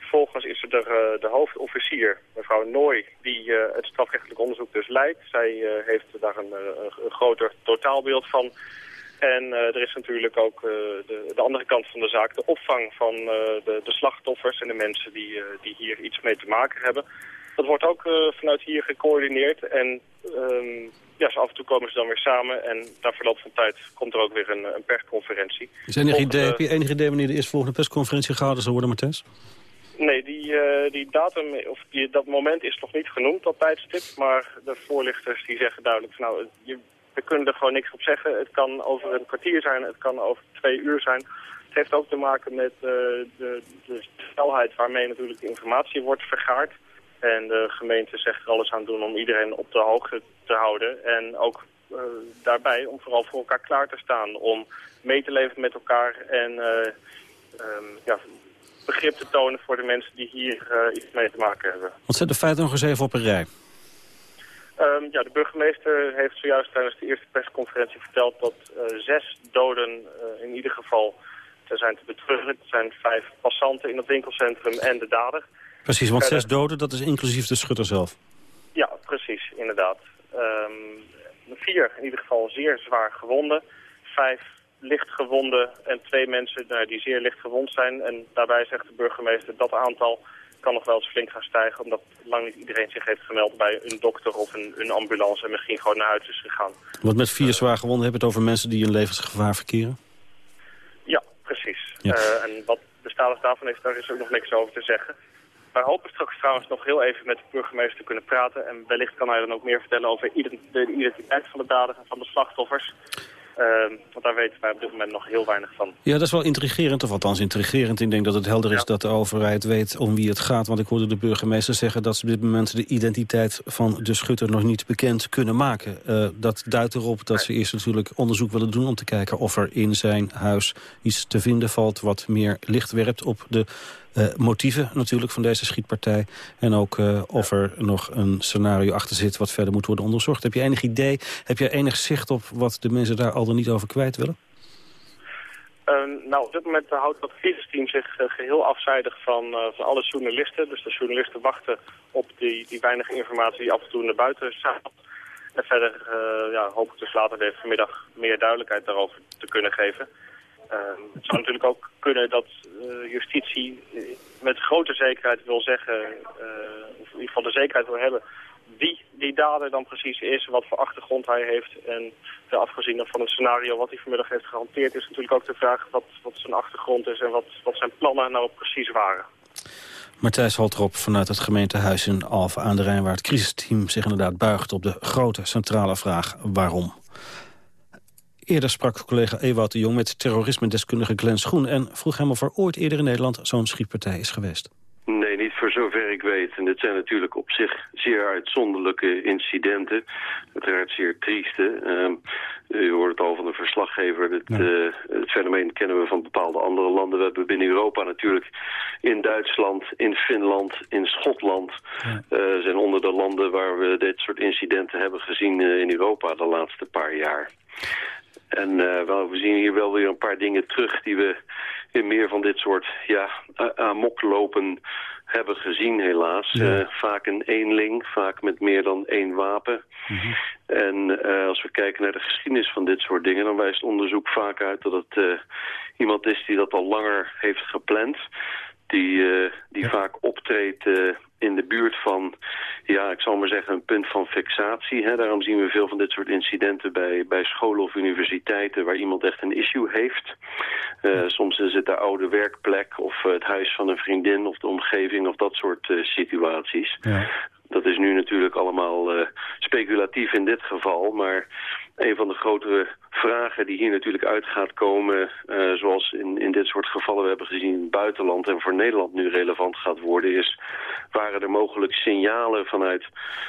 [SPEAKER 9] Vervolgens is er de, de hoofdofficier, mevrouw Nooy, die het strafrechtelijk onderzoek dus leidt. Zij heeft daar een, een, groter totaalbeeld van. En er is natuurlijk ook de, de andere kant van de zaak, de opvang van de, de slachtoffers en de mensen die, die hier iets mee te maken hebben. Dat wordt ook eh, vanuit hier gecoördineerd en ehm, ja, af en toe komen ze dan weer samen en na verloop van tijd komt er ook weer een, een persconferentie.
[SPEAKER 4] Is enig
[SPEAKER 9] Volgende-
[SPEAKER 4] idee, heb je enig idee wanneer de eerstvolgende persconferentie gehouden zal worden, Matthijs?
[SPEAKER 9] Nee, die, eh, die datum, of die, dat moment is nog niet genoemd, dat tijdstip. Maar de voorlichters die zeggen duidelijk, van, nou, je, we kunnen er gewoon niks op zeggen. Het kan over een kwartier zijn, het kan over twee uur zijn. Het heeft ook te maken met eh, de, de snelheid waarmee natuurlijk de informatie wordt vergaard. En de gemeente zegt er alles aan doen om iedereen op de hoogte te houden. En ook eh, daarbij om vooral voor elkaar klaar te staan. Om mee te leven met elkaar en eh, ehm, ja, begrip te tonen voor de mensen die hier eh, iets mee te maken hebben.
[SPEAKER 4] Want zet de feiten nog eens even op een rij.
[SPEAKER 9] Ehm, ja, de burgemeester heeft zojuist tijdens de eerste persconferentie verteld dat zes doden in ieder geval te zijn te betreuren. Het zijn vijf passanten in het winkelcentrum en de dader.
[SPEAKER 4] Precies, want zes doden, dat is inclusief de schutter zelf.
[SPEAKER 9] Ja, precies, inderdaad. Ehm, vier in ieder geval zeer zwaar gewonden. Vijf licht gewonden en twee mensen nou, die zeer licht gewond zijn. En daarbij zegt de burgemeester dat aantal kan nog wel eens flink gaan stijgen... omdat lang niet iedereen zich heeft gemeld bij een dokter of een, een ambulance... en misschien gewoon naar huis is gegaan.
[SPEAKER 4] Want met vier zwaar gewonden hebben we het over mensen die in levensgevaar verkeren.
[SPEAKER 9] Ja, precies.
[SPEAKER 4] Ja.
[SPEAKER 9] Eh, en wat de status daarvan is, daar is ook nog niks over te zeggen. Wij hopen straks trouwens nog heel even met de burgemeester te kunnen praten. En wellicht kan hij dan ook meer vertellen over de identiteit van de daders en van de slachtoffers. Ehm, want daar weten wij op dit moment nog heel weinig van.
[SPEAKER 4] Ja, dat is wel intrigerend, of althans intrigerend. Ik denk dat het helder is
[SPEAKER 9] Ja.
[SPEAKER 4] dat de overheid weet om wie het gaat. Want ik hoorde de burgemeester zeggen dat ze op dit moment de identiteit van de schutter nog niet bekend kunnen maken. Eh, dat duidt erop dat ze eerst natuurlijk onderzoek willen doen om te kijken of er in zijn huis iets te vinden valt wat meer licht werpt op de motieven natuurlijk van deze schietpartij. En ook eh, of er nog een scenario achter zit wat verder moet worden onderzocht. Heb je enig idee, heb je enig zicht op wat de mensen daar al dan niet over kwijt willen?
[SPEAKER 9] Ehm, nou, op dit moment houdt dat crisisteam zich eh, geheel afzijdig van, eh, van alle journalisten. Dus de journalisten wachten op die, die weinige informatie die af en toe naar buiten staat. En verder eh, ja, hoop ik dus later deze vanmiddag meer duidelijkheid daarover te kunnen geven. Ehm, het zou natuurlijk ook kunnen dat eh, justitie eh, met grote zekerheid wil zeggen, eh, of in ieder geval de zekerheid wil hebben, wie die dader dan precies is, wat voor achtergrond hij heeft. En afgezien van het scenario wat hij vanmiddag heeft gehanteerd... is natuurlijk ook de vraag wat, wat zijn achtergrond is en wat, wat zijn plannen nou precies waren.
[SPEAKER 4] Martijs Holtrop vanuit het gemeentehuis in Alphen aan de Rijn... waar het crisisteam zich inderdaad buigt op de grote centrale vraag waarom. Eerder sprak collega Ewout de Jong met terrorisme-deskundige Glenn Schoen... en vroeg hem of er ooit eerder in Nederland zo'n schietpartij is geweest.
[SPEAKER 10] Nee, niet voor zover ik weet. En dit zijn natuurlijk op zich zeer uitzonderlijke incidenten. Uiteraard zeer trieste. Uh, u hoort het al van de verslaggever. Het, uh, het, fenomeen kennen we van bepaalde andere landen. We hebben binnen Europa natuurlijk in Duitsland, in Finland, in Schotland... Ja. Uh, zijn onder de landen waar we dit soort incidenten hebben gezien in Europa de laatste paar jaar. En wel, we zien hier wel weer een paar dingen terug die we in meer van dit soort ja, amoklopen hebben gezien helaas. Ja. Uh, vaak een eenling, vaak met meer dan één wapen. Mm -hmm. En uh, als we kijken naar de geschiedenis van dit soort dingen... dan wijst onderzoek vaak uit dat het iemand is die dat al langer heeft gepland die, uh, die ja. vaak optreedt uh, in de buurt van, ja, ik zal maar zeggen, een punt van fixatie. Hè. Daarom zien we veel van dit soort incidenten bij, bij scholen of universiteiten waar iemand echt een issue heeft. Uh, soms is het de oude werkplek of het huis van een vriendin of de omgeving of dat soort situaties. Ja. Dat is nu natuurlijk allemaal speculatief in dit geval, maar een van de grotere vragen die hier natuurlijk uit gaat komen... Uh, zoals in, in dit soort gevallen we hebben gezien in het buitenland... en voor Nederland nu relevant gaat worden... is waren er mogelijk signalen vanuit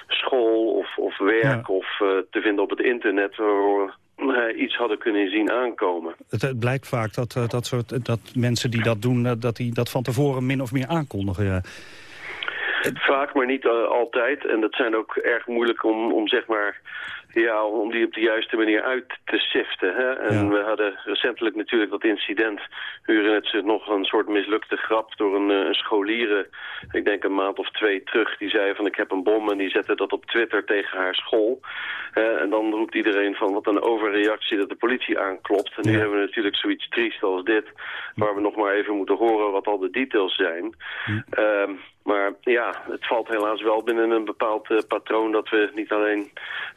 [SPEAKER 10] school of, of werk... Ja. of uh, te vinden op het internet... waar uh, iets hadden kunnen zien aankomen.
[SPEAKER 2] Het, het blijkt vaak dat, dat, soort, dat mensen die dat doen... dat die dat van tevoren min of meer aankondigen... Ja.
[SPEAKER 10] Vaak, maar niet uh, altijd. En dat zijn ook erg moeilijk om, om zeg maar ja, om die op de juiste manier uit te siften. Hè? En ja. we hadden recentelijk natuurlijk dat incident. U het nog een soort mislukte grap door een, een scholieren. Ik denk een maand of twee terug. Die zei van ik heb een bom en die zette dat op Twitter tegen haar school. En dan roept iedereen van wat een overreactie dat de politie aanklopt. En nu ja. hebben we natuurlijk zoiets triest als dit. Waar we nog maar even moeten horen wat al de details zijn. Ja. Uh, maar ja, het valt helaas wel binnen een bepaald uh, patroon dat we niet alleen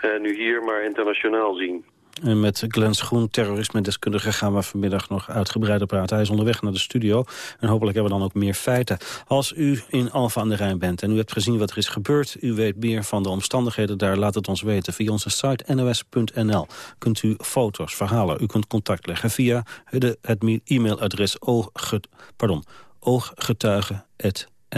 [SPEAKER 10] uh, nu hier, maar internationaal zien.
[SPEAKER 4] En met Glenn Schoen, terrorisme-deskundige, gaan we vanmiddag nog uitgebreider praten. Hij is onderweg naar de studio en hopelijk hebben we dan ook meer feiten. Als u in Alfa aan de Rijn bent en u hebt gezien wat er is gebeurd... u weet meer van de omstandigheden daar, laat het ons weten. Via onze site nos.nl kunt u foto's, verhalen, u kunt contact leggen... via het e-mailadres oogget, pardon, ooggetuigen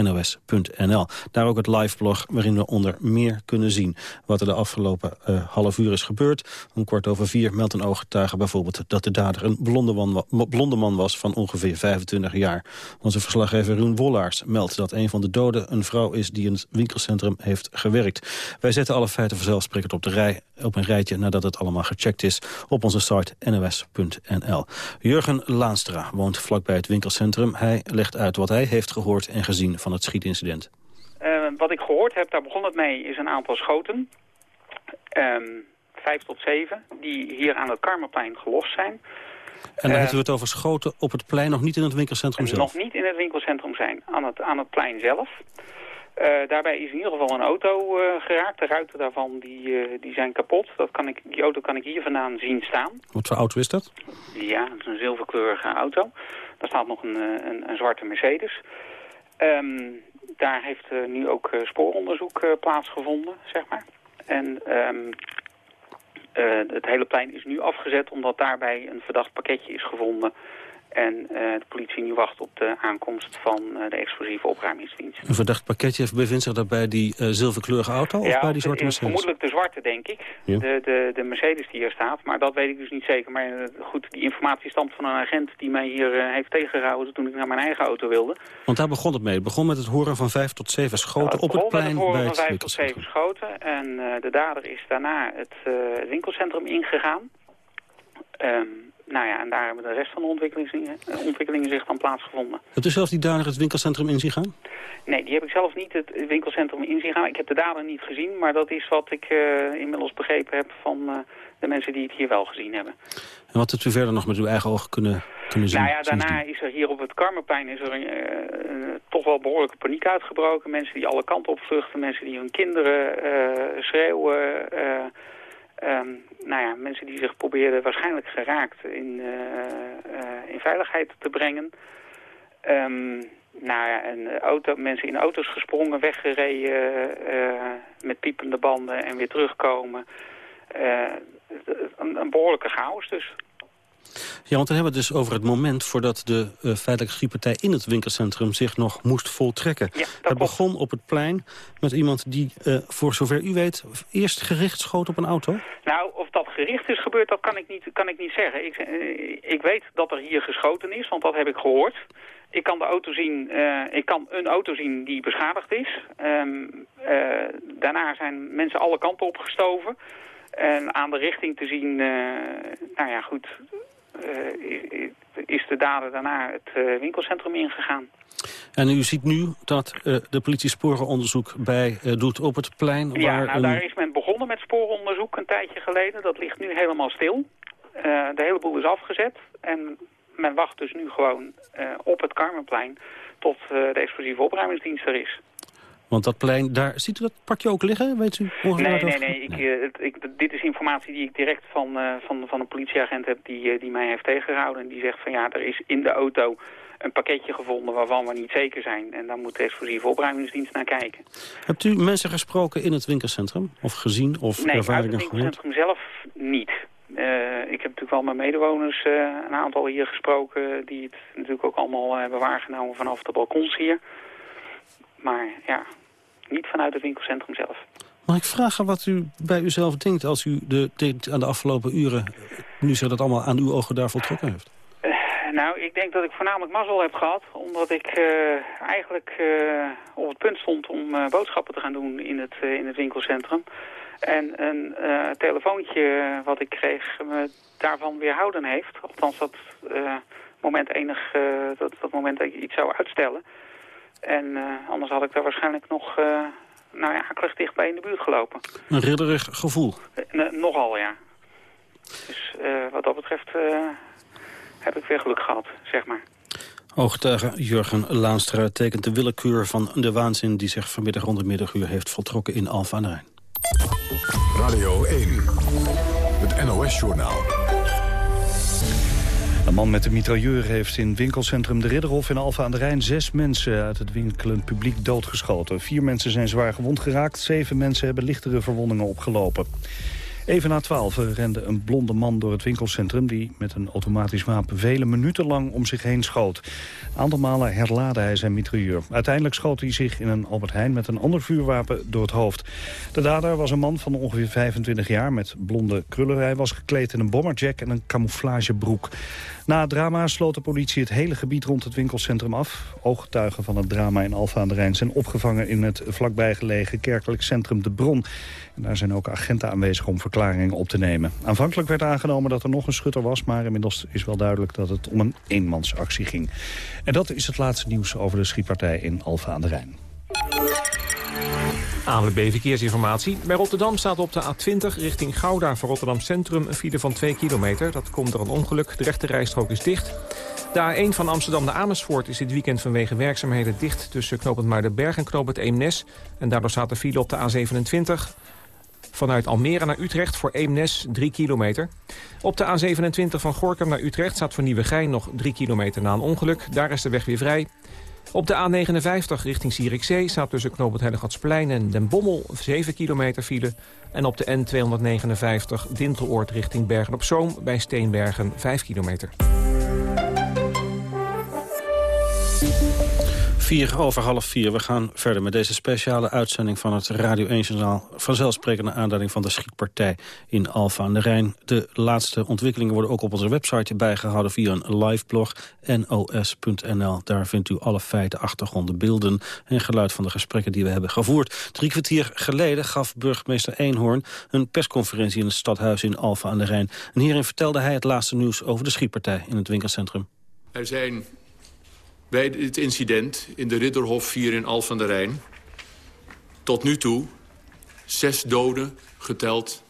[SPEAKER 4] nos.nl. Daar ook het liveblog waarin we onder meer kunnen zien... wat er de afgelopen uh, half uur is gebeurd. Om kwart over vier meldt een ooggetuige bijvoorbeeld... dat de dader een blonde man, blonde man was van ongeveer 25 jaar. Onze verslaggever Roen Wollaars meldt dat een van de doden... een vrouw is die in het winkelcentrum heeft gewerkt. Wij zetten alle feiten vanzelfsprekend op, de rij, op een rijtje... nadat het allemaal gecheckt is op onze site nos.nl. Jurgen Laanstra woont vlakbij het winkelcentrum. Hij legt uit wat hij heeft gehoord en gezien van het schietincident?
[SPEAKER 6] Uh, wat ik gehoord heb, daar begon het mee, is een aantal schoten. Um, vijf tot zeven, die hier aan het Karmerplein gelost zijn.
[SPEAKER 4] En dan uh, hebben we het over schoten op het plein, nog niet in het winkelcentrum zelf?
[SPEAKER 6] Nog niet in het winkelcentrum zijn, aan het, aan het plein zelf. Uh, daarbij is in ieder geval een auto uh, geraakt. De ruiten daarvan die, uh, die zijn kapot. Dat kan ik, die auto kan ik hier vandaan zien staan.
[SPEAKER 4] Wat voor auto is dat?
[SPEAKER 6] Ja, het is een zilverkleurige auto. Daar staat nog een, een, een zwarte Mercedes. Um, daar heeft uh, nu ook uh, spooronderzoek uh, plaatsgevonden, zeg maar. En um, het hele plein is nu afgezet omdat daarbij een verdacht pakketje is gevonden en uh, de politie nu wacht op de aankomst van uh, de explosieve opruimingsdienst.
[SPEAKER 4] Een verdacht pakketje bevindt zich dat bij die uh, zilverkleurige auto of
[SPEAKER 6] ja,
[SPEAKER 4] bij die zwarte Mercedes?
[SPEAKER 6] vermoedelijk de zwarte, denk ik. Ja. De, de, de Mercedes die hier staat, maar dat weet ik dus niet zeker. Maar goed, die informatie stamt van een agent die mij hier heeft tegengehouden toen ik naar mijn eigen auto wilde.
[SPEAKER 4] Want daar begon het mee. Het begon met het horen van vijf tot zeven schoten op het plein
[SPEAKER 6] het
[SPEAKER 4] bij
[SPEAKER 6] het van vijf tot zeven schoten. En de dader is daarna het winkelcentrum ingegaan. Um, nou ja, en daar hebben de rest van de ontwikkelingen, ontwikkelingen zich dan plaatsgevonden.
[SPEAKER 4] Hebt u zelf die dader het winkelcentrum in zien gaan?
[SPEAKER 6] Nee, die heb ik zelf niet het winkelcentrum in zien gaan. Ik heb de dader niet gezien, maar dat is wat ik uh, inmiddels begrepen heb van uh, de mensen die het hier wel gezien hebben.
[SPEAKER 4] En wat hebt u verder nog met uw eigen ogen kunnen kunnen zien?
[SPEAKER 6] Nou ja, daarna is er hier op het Karmerplein is er uh, toch wel behoorlijke paniek uitgebroken. Mensen die alle kanten op vluchten, mensen die hun kinderen schreeuwen. Um, nou ja, mensen die zich probeerden waarschijnlijk geraakt in, in veiligheid te brengen. Um, nou ja, en auto, mensen in auto's gesprongen, weggereden met piepende banden en weer terugkomen. Een behoorlijke chaos dus.
[SPEAKER 4] Ja, want dan hebben we het dus over het moment voordat de uh, feitelijke schietpartij in het winkelcentrum zich nog moest voltrekken.
[SPEAKER 6] Ja,
[SPEAKER 4] het begon op het plein met iemand die, uh, voor zover u weet, eerst gericht schoot op een auto?
[SPEAKER 6] Nou, of dat gericht is gebeurd, dat kan ik niet, kan ik niet zeggen. Ik, uh, ik weet dat er hier geschoten is, want dat heb ik gehoord. Ik kan de auto zien, ik kan een auto zien die beschadigd is. Um, daarna zijn mensen alle kanten opgestoven. En aan de richting te zien, nou ja goed, is de dader daarna het uh, winkelcentrum ingegaan.
[SPEAKER 4] En u ziet nu dat uh, de politie sporenonderzoek bij doet op het plein?
[SPEAKER 6] Ja,
[SPEAKER 4] waar
[SPEAKER 6] nou,
[SPEAKER 4] een...
[SPEAKER 6] daar is men begonnen met sporenonderzoek een tijdje geleden. Dat ligt nu helemaal stil. de hele boel is afgezet. En men wacht dus nu gewoon op het Karmenplein tot de explosieve opruimingsdienst er is.
[SPEAKER 4] Want dat plein, daar ziet u dat pakje ook liggen? Weet u
[SPEAKER 6] nee, nee, nee. Ik, nee. Uh, ik, dit is informatie die ik direct van, uh, van, van een politieagent heb die, uh, die mij heeft tegengehouden. En die zegt van ja, er is in de auto een pakketje gevonden waarvan we niet zeker zijn. En daar moet de explosieve opruimingsdienst naar kijken.
[SPEAKER 4] Hebt u mensen gesproken in het winkelcentrum? Of gezien of
[SPEAKER 6] nee,
[SPEAKER 4] ervaringen
[SPEAKER 6] gehoord? Nee, het winkelcentrum zelf niet. ik heb natuurlijk wel met medewoners een aantal hier gesproken... die het natuurlijk ook allemaal hebben waargenomen vanaf de balkons hier. Maar ja, niet vanuit het winkelcentrum zelf.
[SPEAKER 4] Mag ik vragen wat u bij uzelf denkt als u de, aan de afgelopen uren... nu zich dat allemaal aan uw ogen daar voltrokken heeft?
[SPEAKER 6] Uh, nou, ik denk dat ik voornamelijk mazzel heb gehad. Omdat ik uh, eigenlijk uh, op het punt stond om boodschappen te gaan doen in het, in het winkelcentrum. En een telefoontje wat ik kreeg me daarvan weerhouden heeft. Althans, dat moment enig, dat, dat moment dat ik iets zou uitstellen. En uh, anders had ik daar waarschijnlijk nog, uh, nou ja, akelig dichtbij in de buurt gelopen.
[SPEAKER 4] Een ridderig gevoel?
[SPEAKER 6] Uh, nogal, ja. Dus wat dat betreft heb ik weer geluk gehad, zeg maar.
[SPEAKER 4] Ooggetuige Jurgen Laanstra tekent de willekeur van de waanzin... die zich vanmiddag rond de middaguur heeft voltrokken in Alphen aan de Rijn.
[SPEAKER 1] Radio 1, het NOS-journaal.
[SPEAKER 2] Man met een mitrailleur heeft in winkelcentrum De Ridderhof in Alfa aan de Rijn zes mensen uit het winkelend publiek doodgeschoten. Vier mensen zijn zwaar gewond geraakt, zeven mensen hebben lichtere verwondingen opgelopen. Even na twaalf rende een blonde man door het winkelcentrum... die met een automatisch wapen vele minuten lang om zich heen schoot. Een aantal malen herlaadde hij zijn mitrailleur. Uiteindelijk schoot hij zich in een Albert Heijn met een ander vuurwapen door het hoofd. De dader was een man van ongeveer 25 jaar met blonde krullen. Hij was gekleed in een bomberjack en een camouflagebroek. Na het drama sloot de politie het hele gebied rond het winkelcentrum af. Ooggetuigen van het drama in Alfa aan de Rijn zijn opgevangen in het vlakbij gelegen kerkelijk centrum De Bron. En daar zijn ook agenten aanwezig om verklaringen op te nemen. Aanvankelijk werd aangenomen dat er nog een schutter was... maar inmiddels is wel duidelijk dat het om een eenmansactie ging. En dat is het laatste nieuws over de schietpartij in Alfa aan de Rijn.
[SPEAKER 3] ANWB Verkeersinformatie. Bij Rotterdam staat op de A20 richting Gouda voor Rotterdam Centrum een file van 2 kilometer. Dat komt door een ongeluk. De rechte rijstrook is dicht. De A1 van Amsterdam naar Amersfoort is dit weekend vanwege werkzaamheden dicht... tussen knooppunt Muidenberg en knooppunt Eemnes. En daardoor staat de file op de A27 vanuit Almere naar Utrecht voor Eemnes 3 kilometer. Op de A27 van Gorkum naar Utrecht staat voor Nieuwegein nog 3 kilometer na een ongeluk. Daar is de weg weer vrij. Op de A59 richting Zierikzee staat tussen knooppunt Hellegatsplein en Den Bommel 7 kilometer file. En op de N259 Dinteloord richting Bergen-op-Zoom bij Steenbergen 5 kilometer.
[SPEAKER 4] 4 over half vier. We gaan verder met deze speciale uitzending van het Radio 1-journaal. Vanzelfsprekende aanduiding van de schietpartij in Alfa aan de Rijn. De laatste ontwikkelingen worden ook op onze website bijgehouden via een live blog nos.nl. Daar vindt u alle feiten, achtergronden, beelden en geluid van de gesprekken die we hebben gevoerd. Drie kwartier geleden gaf burgemeester Eenhoorn een persconferentie in het stadhuis in Alfa aan de Rijn. En hierin vertelde hij het laatste nieuws over de schietpartij in het winkelcentrum.
[SPEAKER 5] Er zijn bij dit incident in de Ridderhof 4 in Al van der Rijn... tot nu toe zes doden geteld.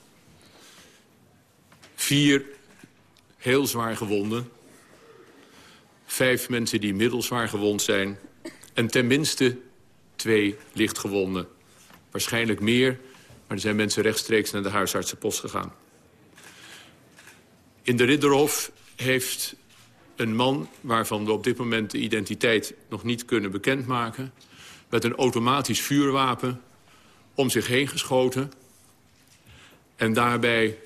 [SPEAKER 5] Vier heel zwaar gewonden. vijf mensen die middelzwaar gewond zijn... en tenminste twee lichtgewonden. Waarschijnlijk meer, maar er zijn mensen rechtstreeks naar de huisartsenpost gegaan. In de Ridderhof heeft een man, waarvan we op dit moment de identiteit nog niet kunnen bekendmaken... met een automatisch vuurwapen om zich heen geschoten... en daarbij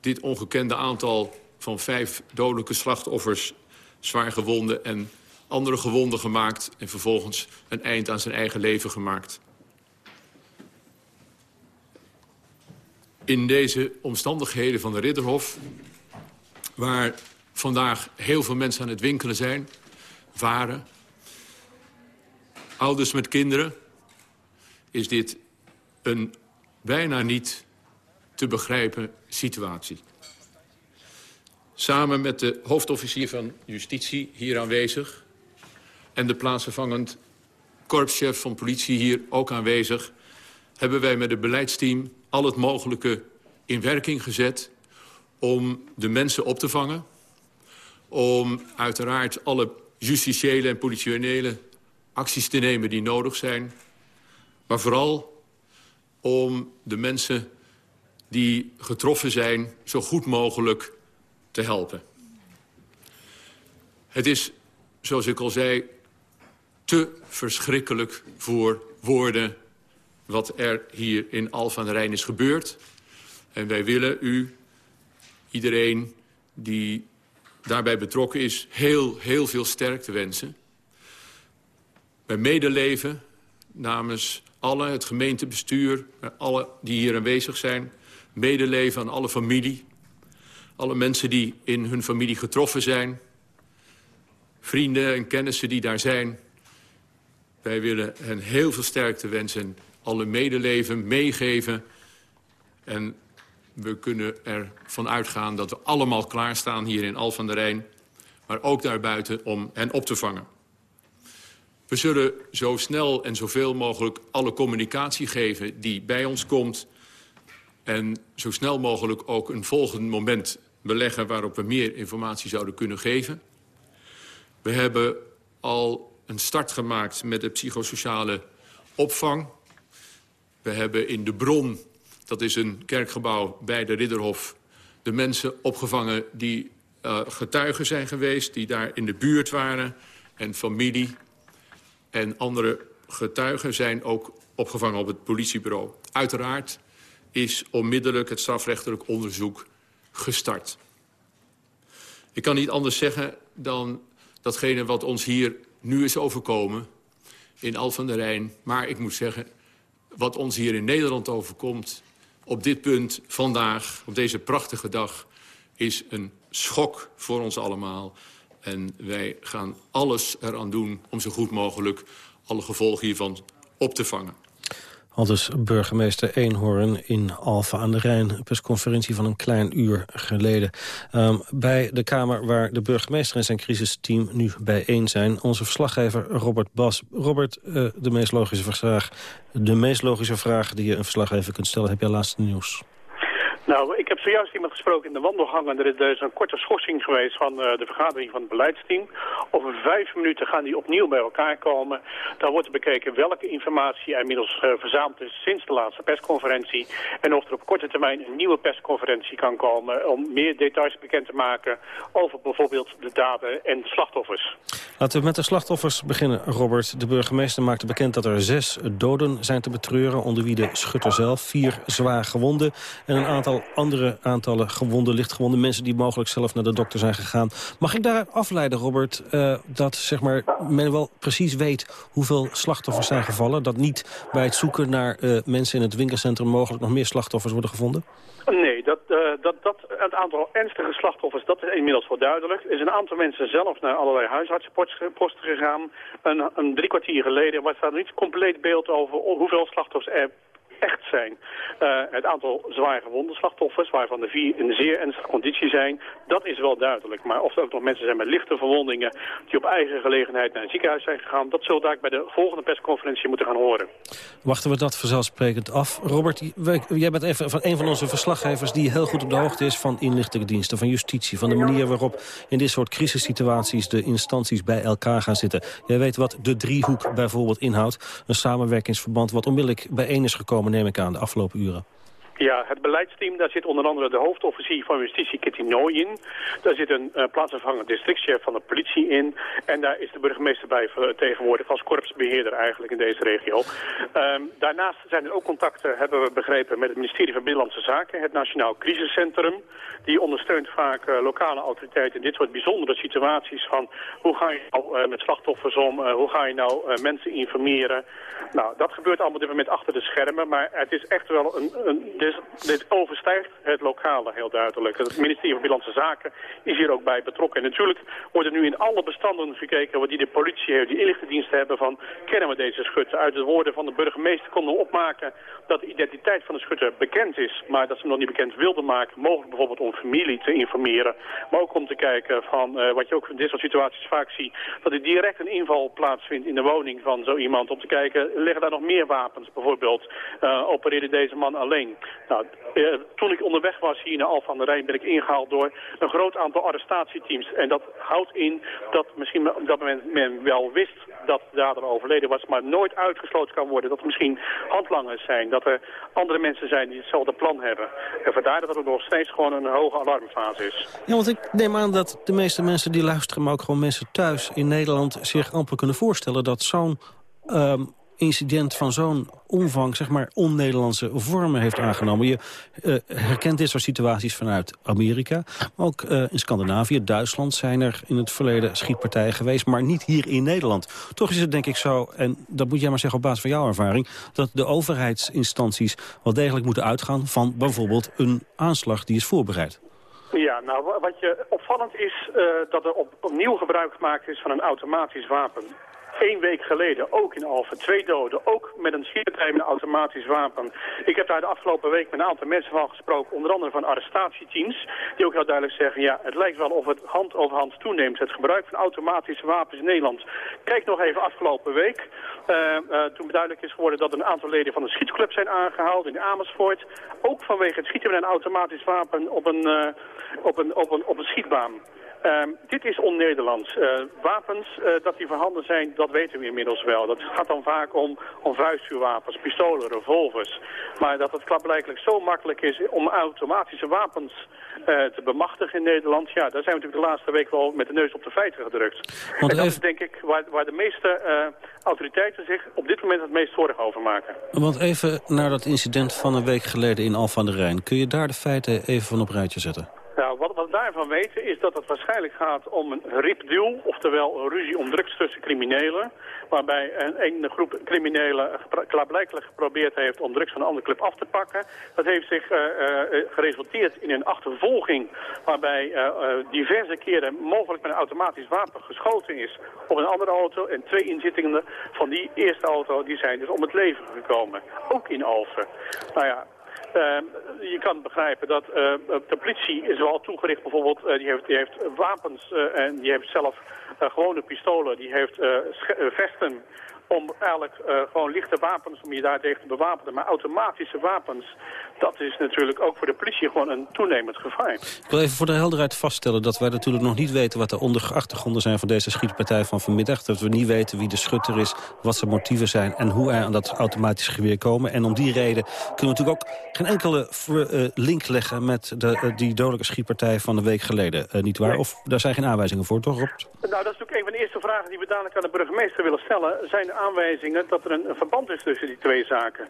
[SPEAKER 5] dit ongekende aantal van vijf dodelijke slachtoffers... zwaar gewonden en andere gewonden gemaakt... en vervolgens een eind aan zijn eigen leven gemaakt. In deze omstandigheden van de Ridderhof... waar vandaag heel veel mensen aan het winkelen zijn, waren... ouders met kinderen, is dit een bijna niet te begrijpen situatie. Samen met de hoofdofficier van Justitie hier aanwezig... en de plaatsvervangend korpschef van politie hier ook aanwezig... hebben wij met het beleidsteam al het mogelijke in werking gezet... om de mensen op te vangen... om uiteraard alle justitiële en politiële acties te nemen die nodig zijn... maar vooral om de mensen die getroffen zijn zo goed mogelijk te helpen. Het is, zoals ik al zei, te verschrikkelijk voor woorden... wat er hier in Alphen de Rijn is gebeurd. En wij willen u, iedereen die daarbij betrokken is... heel, heel veel sterkte wensen. Bij medeleven namens alle, het gemeentebestuur... alle die hier aanwezig zijn... medeleven aan alle familie alle mensen die in hun familie getroffen zijn. Vrienden en kennissen die daar zijn. Wij willen hen heel veel sterkte wensen. Alle medeleven meegeven. En we kunnen ervan uitgaan dat we allemaal klaarstaan hier in Al van der Rijn. Maar ook daarbuiten om hen op te vangen. We zullen zo snel en zoveel mogelijk alle communicatie geven die bij ons komt. En zo snel mogelijk ook een volgend moment beleggen waarop we meer informatie zouden kunnen geven. We hebben al een start gemaakt met de psychosociale opvang. We hebben in de Bron, dat is een kerkgebouw bij de Ridderhof... de mensen opgevangen die uh, getuigen zijn geweest... die daar in de buurt waren en familie. En andere getuigen zijn ook opgevangen op het politiebureau. Uiteraard is onmiddellijk het strafrechtelijk onderzoek gestart. Ik kan niet anders zeggen dan datgene wat ons hier nu is overkomen in Al van der Rijn. Maar ik moet zeggen, wat ons hier in Nederland overkomt... op dit punt vandaag, op deze prachtige dag... is een schok voor ons allemaal. En wij gaan alles eraan doen om zo goed mogelijk... alle gevolgen hiervan op te vangen.
[SPEAKER 4] Al dus burgemeester Eenhoorn in Alfa aan de Rijn. Een persconferentie van een klein uur geleden. Um, bij de Kamer waar de burgemeester en zijn crisisteam nu bijeen zijn. Onze verslaggever Robert Bas. Robert, uh, de meest logische vraag. De meest logische vraag die je een verslaggever kunt stellen. Heb jij laatste nieuws?
[SPEAKER 11] Nou, ik heb zojuist iemand gesproken in de wandelgang en er is, een korte schorsing geweest van uh, de vergadering van het beleidsteam. Over vijf minuten gaan die opnieuw bij elkaar komen. Dan wordt bekeken welke informatie er inmiddels uh, verzameld is sinds de laatste persconferentie. En of er op korte termijn een nieuwe persconferentie kan komen om meer details bekend te maken over bijvoorbeeld de daden en slachtoffers.
[SPEAKER 4] Laten we met de slachtoffers beginnen, Robert. De burgemeester maakte bekend dat er zes doden zijn te betreuren, onder wie de schutter zelf, vier zwaar gewonden en een aantal andere aantallen gewonde, lichtgewonde mensen... die mogelijk zelf naar de dokter zijn gegaan. Mag ik daar afleiden, Robert, uh, dat zeg maar, men wel precies weet... hoeveel slachtoffers zijn gevallen? Dat niet bij het zoeken naar uh, mensen in het winkelcentrum... mogelijk nog meer slachtoffers worden gevonden?
[SPEAKER 11] Nee, dat, uh, dat, dat, het aantal ernstige slachtoffers, dat is inmiddels wel duidelijk. Er is een aantal mensen zelf naar allerlei huisartsenposten gegaan. Een, een drie kwartier geleden was daar niet compleet beeld over hoeveel slachtoffers er echt zijn. Uh, het aantal zwaar gewonde slachtoffers, waarvan de vier in zeer ernstige conditie zijn, dat is wel duidelijk. Maar of er ook nog mensen zijn met lichte verwondingen die op eigen gelegenheid naar een ziekenhuis zijn gegaan, dat zullen we bij de volgende persconferentie moeten gaan horen.
[SPEAKER 4] Wachten we dat vanzelfsprekend af. Robert, jij bent even van een van onze verslaggevers die heel goed op de hoogte is van inlichtingendiensten, van justitie, van de manier waarop in dit soort crisissituaties de instanties bij elkaar gaan zitten. Jij weet wat de driehoek bijvoorbeeld inhoudt. Een samenwerkingsverband wat onmiddellijk bijeen is gekomen, neem ik aan, de afgelopen uren.
[SPEAKER 11] Ja, het beleidsteam, daar zit onder andere de hoofdofficier van justitie Kitty in. Daar zit een uh, plaatsvervangend districtchef van de politie in. En daar is de burgemeester bij vertegenwoordigd als korpsbeheerder eigenlijk in deze regio. Um, daarnaast zijn er ook contacten, hebben we begrepen, met het ministerie van Binnenlandse Zaken. Het Nationaal Crisiscentrum. Die ondersteunt vaak uh, lokale autoriteiten in dit soort bijzondere situaties van hoe ga je nou met slachtoffers om, hoe ga je nou mensen informeren. Nou, dat gebeurt allemaal op dit moment achter de schermen, maar het is echt wel een, een dus dit overstijgt het lokale heel duidelijk. Het ministerie van Binnenlandse Zaken is hier ook bij betrokken. En natuurlijk wordt er nu in alle bestanden gekeken wat die de politie heeft, die inlichtingendiensten hebben van kennen we deze schutter. Uit de woorden van de burgemeester konden we opmaken dat de identiteit van de schutter bekend is, maar dat ze hem nog niet bekend wilden maken. Mogelijk bijvoorbeeld om familie te informeren, maar ook om te kijken van uh, wat je ook in dit soort situaties vaak ziet, dat er direct een inval plaatsvindt in de woning van zo iemand. Om te kijken, liggen daar nog meer wapens bijvoorbeeld? Uh, opereerde deze man alleen? Nou, eh, toen ik onderweg was hier naar Alphen aan de Rijn ben ik ingehaald door een groot aantal arrestatieteams. En dat houdt in dat misschien op dat moment men wel wist dat de dader overleden was, maar nooit uitgesloten kan worden dat er misschien handlangers zijn, dat er andere mensen zijn die hetzelfde plan hebben. En vandaar dat er nog steeds gewoon een hoge alarmfase is.
[SPEAKER 4] Ja, want ik neem aan dat de meeste mensen die luisteren, maar ook gewoon mensen thuis in Nederland zich amper kunnen voorstellen dat zo'n ehm, incident van zo'n omvang, zeg maar, on-Nederlandse vormen heeft aangenomen. Je uh, herkent dit soort situaties vanuit Amerika. Maar ook uh, in Scandinavië, Duitsland zijn er in het verleden schietpartijen geweest. Maar niet hier in Nederland. Toch is het denk ik zo, en dat moet jij maar zeggen op basis van jouw ervaring... dat de overheidsinstanties wel degelijk moeten uitgaan van bijvoorbeeld een aanslag die is voorbereid.
[SPEAKER 11] Ja, nou wat je opvallend is uh, dat er op, opnieuw gebruik gemaakt is van een automatisch wapen één week geleden ook in Alphen. Twee doden, ook met een schietpartij met een automatisch wapen. Ik heb daar de afgelopen week met een aantal mensen van gesproken, onder andere van arrestatieteams, die ook heel duidelijk zeggen, ja, het lijkt wel of het hand over hand toeneemt, het gebruik van automatische wapens in Nederland. Kijk nog even afgelopen week, uh, uh, toen duidelijk is geworden dat een aantal leden van een schietclub zijn aangehaald in Amersfoort, ook vanwege het schieten met een automatisch wapen op een, uh, op een, op een, op een schietbaan. Um, dit is on-Nederlands. Uh, wapens, uh, dat die voorhanden zijn, dat weten we inmiddels wel. Dat gaat dan vaak om, om vuistvuurwapens, pistolen, revolvers. Maar dat het klaarblijkelijk zo makkelijk is om automatische wapens uh, te bemachtigen in Nederland... ja, daar zijn we natuurlijk de laatste week wel met de neus op de feiten gedrukt. Want en dat is denk ik waar, waar de meeste autoriteiten zich op dit moment het meest zorgen over maken.
[SPEAKER 4] Want even naar dat incident van een week geleden in Alphen aan de Rijn. Kun je daar de feiten even van op rijtje zetten?
[SPEAKER 11] Nou, wat, we daarvan weten is dat het waarschijnlijk gaat om een ripdeal, oftewel een ruzie om drugs tussen criminelen, waarbij een, een groep criminelen klaarblijkelijk geprobeerd heeft om drugs van een andere club af te pakken. Dat heeft zich uh, uh, geresulteerd in een achtervolging waarbij diverse keren mogelijk met een automatisch wapen geschoten is op een andere auto en twee inzittenden van die eerste auto die zijn dus om het leven gekomen. Ook in Alphen. Nou ja, uh, je kan begrijpen dat uh, de politie is wel toegericht bijvoorbeeld, uh, die, heeft, die heeft wapens en die heeft zelf gewone pistolen, die heeft vesten om eigenlijk uh, gewoon lichte wapens, om je daar tegen te bewapenen. Maar automatische wapens, dat is natuurlijk ook voor de politie gewoon een toenemend gevaar. Ik
[SPEAKER 4] wil even voor de helderheid vaststellen dat wij natuurlijk nog niet weten... wat de achtergronden zijn van deze schietpartij van vanmiddag. Dat we niet weten wie de schutter is, wat zijn motieven zijn... en hoe er aan dat automatische geweer komen. En om die reden kunnen we natuurlijk ook geen enkele uh, link leggen... met de, uh, die dodelijke schietpartij van een week geleden, niet waar? Nee. Of daar zijn geen aanwijzingen voor, toch, Robert?
[SPEAKER 11] Nou, dat is natuurlijk een van de eerste vragen die we dadelijk aan de burgemeester willen stellen. Zijn aanwijzingen dat er een, een verband is tussen die twee zaken.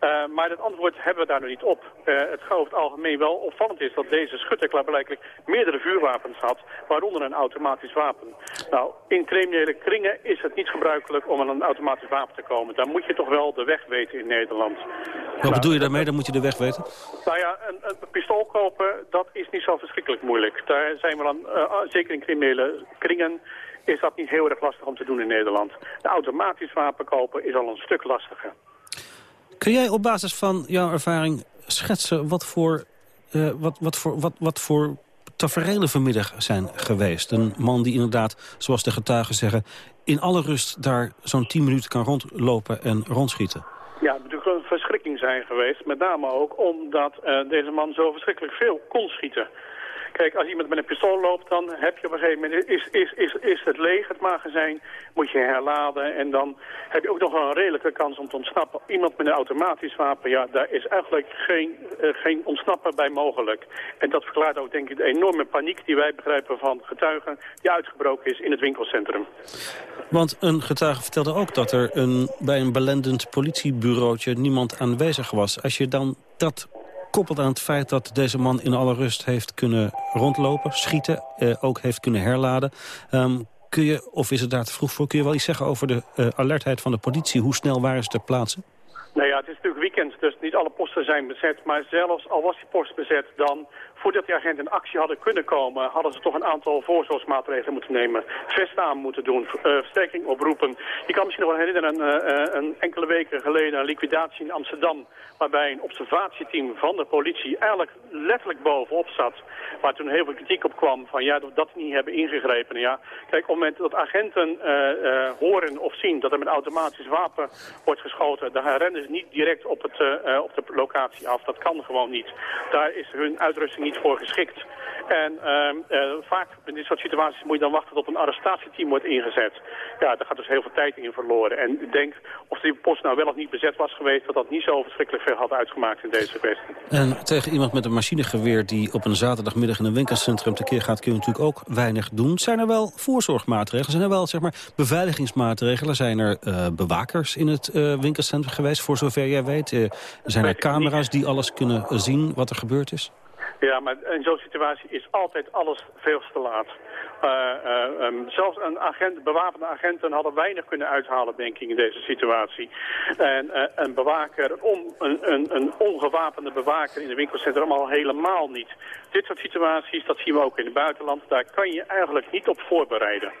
[SPEAKER 11] Uh, maar het antwoord hebben we daar nog niet op. Uh, het over het algemeen wel opvallend is dat deze schutter klaarblijkelijk meerdere vuurwapens had, waaronder een automatisch wapen. Nou, in criminele kringen is het niet gebruikelijk om aan een automatisch wapen te komen. Dan moet je toch wel de weg weten in Nederland.
[SPEAKER 4] Wat nou, bedoel je daarmee? Dan moet je de weg weten?
[SPEAKER 11] Nou ja, een, een pistool kopen, dat is niet zo verschrikkelijk moeilijk. Daar zijn we dan, uh, zeker in criminele kringen, is dat niet heel erg lastig om te doen in Nederland. De automatisch wapen kopen is al een stuk lastiger.
[SPEAKER 4] Kun jij op basis van jouw ervaring schetsen wat voor, uh, wat, wat voor, wat, wat voor tafereelen vanmiddag zijn geweest? Een man die inderdaad, zoals de getuigen zeggen... in alle rust daar zo'n 10 minuten kan rondlopen en rondschieten.
[SPEAKER 11] Ja, het moet natuurlijk een verschrikking zijn geweest. Met name ook omdat uh, deze man zo verschrikkelijk veel kon schieten. Kijk, als iemand met een pistool loopt, dan heb je op een gegeven moment... is, is, is, is het leeg, het magazijn, moet je herladen... en dan heb je ook nog een redelijke kans om te ontsnappen. Iemand met een automatisch wapen, ja, daar is eigenlijk geen, uh, geen ontsnappen bij mogelijk. En dat verklaart ook, denk ik, de enorme paniek die wij begrijpen van getuigen... die uitgebroken is in het winkelcentrum.
[SPEAKER 4] Want een getuige vertelde ook dat er een, bij een belendend politiebureautje niemand aanwezig was. Als je dan dat koppelt aan het feit dat deze man in alle rust heeft kunnen rondlopen, schieten, eh, ook heeft kunnen herladen. Um, kun je, of is het daar te vroeg voor, kun je wel iets zeggen over de uh, alertheid van de politie? Hoe snel waren ze ter plaatse?
[SPEAKER 11] Nou ja, het is natuurlijk weekend, dus niet alle posten zijn bezet. Maar zelfs al was die post bezet, dan voordat die agenten in actie hadden kunnen komen, hadden ze toch een aantal voorzorgsmaatregelen moeten nemen. Vesten aan moeten doen, uh, versterking oproepen. Je kan misschien nog wel herinneren, een, uh, een enkele weken geleden een liquidatie in Amsterdam, waarbij een observatieteam van de politie eigenlijk letterlijk bovenop zat. Waar toen heel veel kritiek op kwam van ja, dat we dat niet hebben ingegrepen. Ja, kijk, op het moment dat agenten horen of zien dat er met automatisch wapen wordt geschoten, dan rennen ze niet direct op, het, op de locatie af. Dat kan gewoon niet. Daar is hun uitrusting niet voor geschikt. En uh, uh, vaak in dit soort situaties moet je dan wachten tot een arrestatieteam wordt ingezet. Ja, daar gaat dus heel veel tijd in verloren. En ik denk, of die post nou wel of niet bezet was geweest... dat dat niet zo verschrikkelijk veel had uitgemaakt in deze kwestie.
[SPEAKER 4] En tegen iemand met een machinegeweer die op een zaterdagmiddag in een winkelcentrum tekeer gaat... kun je natuurlijk ook weinig doen. Zijn er wel voorzorgmaatregelen? Zijn er wel zeg maar, beveiligingsmaatregelen? Zijn er uh, bewakers in het uh, winkelcentrum geweest, voor zover jij weet? Zijn er camera's die alles kunnen zien wat er gebeurd is?
[SPEAKER 11] Ja, maar in zo'n situatie is altijd alles veel te laat. Uh, uh, um, zelfs een agent, bewapende agenten hadden weinig kunnen uithalen, denk ik, in deze situatie. En uh, een bewaker, een, een, een, een, ongewapende bewaker in de winkelcentrum al helemaal niet. Dit soort situaties, dat zien we ook in het buitenland, daar kan je eigenlijk niet op voorbereiden.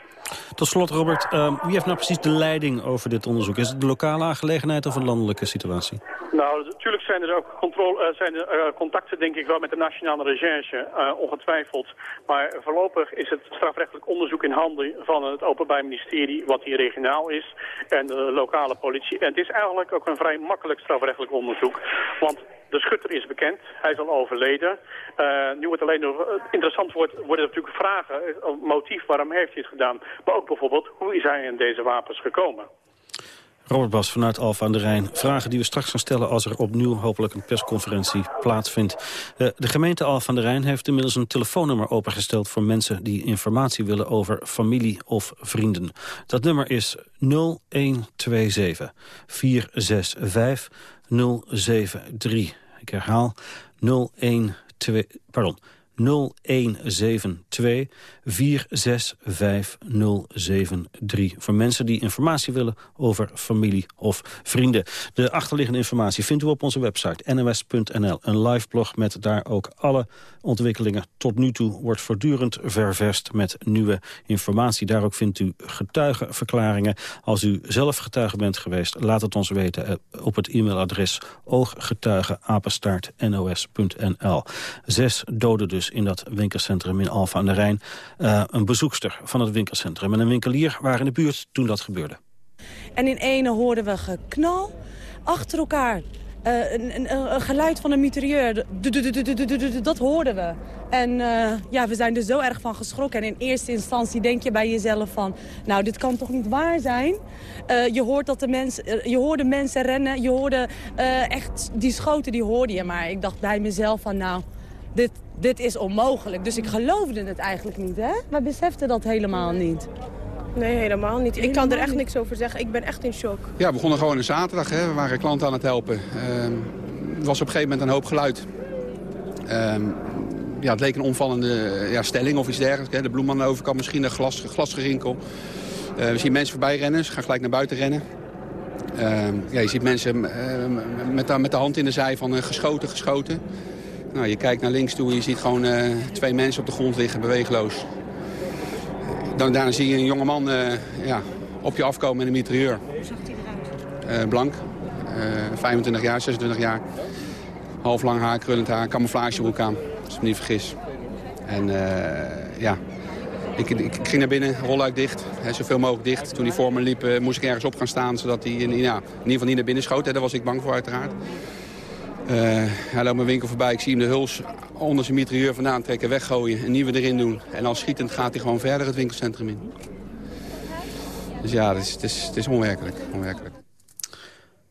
[SPEAKER 4] Tot slot, Robert, uh, wie heeft nou precies de leiding over dit onderzoek? Is het de lokale aangelegenheid of een landelijke situatie?
[SPEAKER 11] Nou, natuurlijk zijn er ook controle, zijn er, contacten, denk ik wel, met de nationale recherche, ongetwijfeld. Maar voorlopig is het strafrechtelijk onderzoek in handen van het Openbaar Ministerie, wat hier regionaal is, en de lokale politie. En het is eigenlijk ook een vrij makkelijk strafrechtelijk onderzoek, want de schutter is bekend, hij is al overleden. Uh, nu wordt alleen nog uh, interessant wordt, worden natuurlijk vragen, uh, motief waarom heeft hij het gedaan. Maar ook bijvoorbeeld, hoe is hij aan deze wapens gekomen?
[SPEAKER 4] Robert Bas vanuit Alfa aan de Rijn. Vragen die we straks gaan stellen als er opnieuw hopelijk een persconferentie plaatsvindt. Uh, de gemeente Alfa aan de Rijn heeft inmiddels een telefoonnummer opengesteld... voor mensen die informatie willen over familie of vrienden. Dat nummer is 0127 465 073. Ik herhaal 012, pardon, 0172 465073. Voor mensen die informatie willen over familie of vrienden. De achterliggende informatie vindt u op onze website nws.nl. Een live blog met daar ook alle ontwikkelingen. Tot nu toe wordt voortdurend ververst met nieuwe informatie. Daar ook vindt u getuigenverklaringen. Als u zelf getuige bent geweest, laat het ons weten eh, op het e-mailadres ooggetuigenapenstaartnos.nl. Zes doden dus in dat winkelcentrum in Alfa aan de Rijn. Uh, een bezoekster van het winkelcentrum en een winkelier waren in de buurt toen dat gebeurde.
[SPEAKER 12] En in ene hoorden we geknal achter elkaar. Uh, een, een, geluid van een mitrailleur, dat hoorden we. En uh, ja, we zijn er zo erg van geschrokken. En in eerste instantie denk je bij jezelf van... nou, dit kan toch niet waar zijn? Uh, je, hoort dat de mensen, je hoorde mensen rennen, je hoorde echt die schoten, die hoorde je. Maar ik dacht bij mezelf van nou, dit, dit is onmogelijk. Dus ik geloofde het eigenlijk niet, hè? Maar besefte dat helemaal niet.
[SPEAKER 13] Nee, helemaal niet. ik kan er echt niks over zeggen. Ik ben echt in shock.
[SPEAKER 14] Ja, we begonnen gewoon een zaterdag. Hè. We waren klanten aan het helpen. Uh, er was op een gegeven moment een hoop geluid. Uh, ja, het leek een omvallende ja, stelling of iets dergelijks. Hè. De bloem aan de overkant, misschien een glas, glasgerinkel. Uh, we zien mensen voorbij rennen. Ze gaan gelijk naar buiten rennen. Ehm, ja, je ziet mensen met, de, met de hand in de zij van geschoten, geschoten. Nou, je kijkt naar links toe en je ziet gewoon uh, twee mensen op de grond liggen, beweegloos. Dan, daarna zie je een jongeman uh, ja, op je afkomen met een mitrailleur.
[SPEAKER 12] Hoe zag hij eruit?
[SPEAKER 14] Uh, blank. Uh, 25 jaar, 26 jaar. Half lang haar, krullend haar, camouflagebroek aan. Als ik me niet vergis. En ja, ik, ik, ik, ging naar binnen, rolluik dicht, hè, zoveel mogelijk dicht. Toen hij voor me liep, moest ik ergens op gaan staan... zodat hij in, ja, in ieder geval niet naar binnen schoot. Hè. Daar was ik bang voor uiteraard. Uh, hij loopt mijn winkel voorbij, ik zie hem de huls onder zijn mitrailleur vandaan trekken, weggooien. Een nieuwe erin doen. En als schietend gaat hij gewoon verder het winkelcentrum in. Dus ja, het is, het is, het is onwerkelijk. onwerkelijk.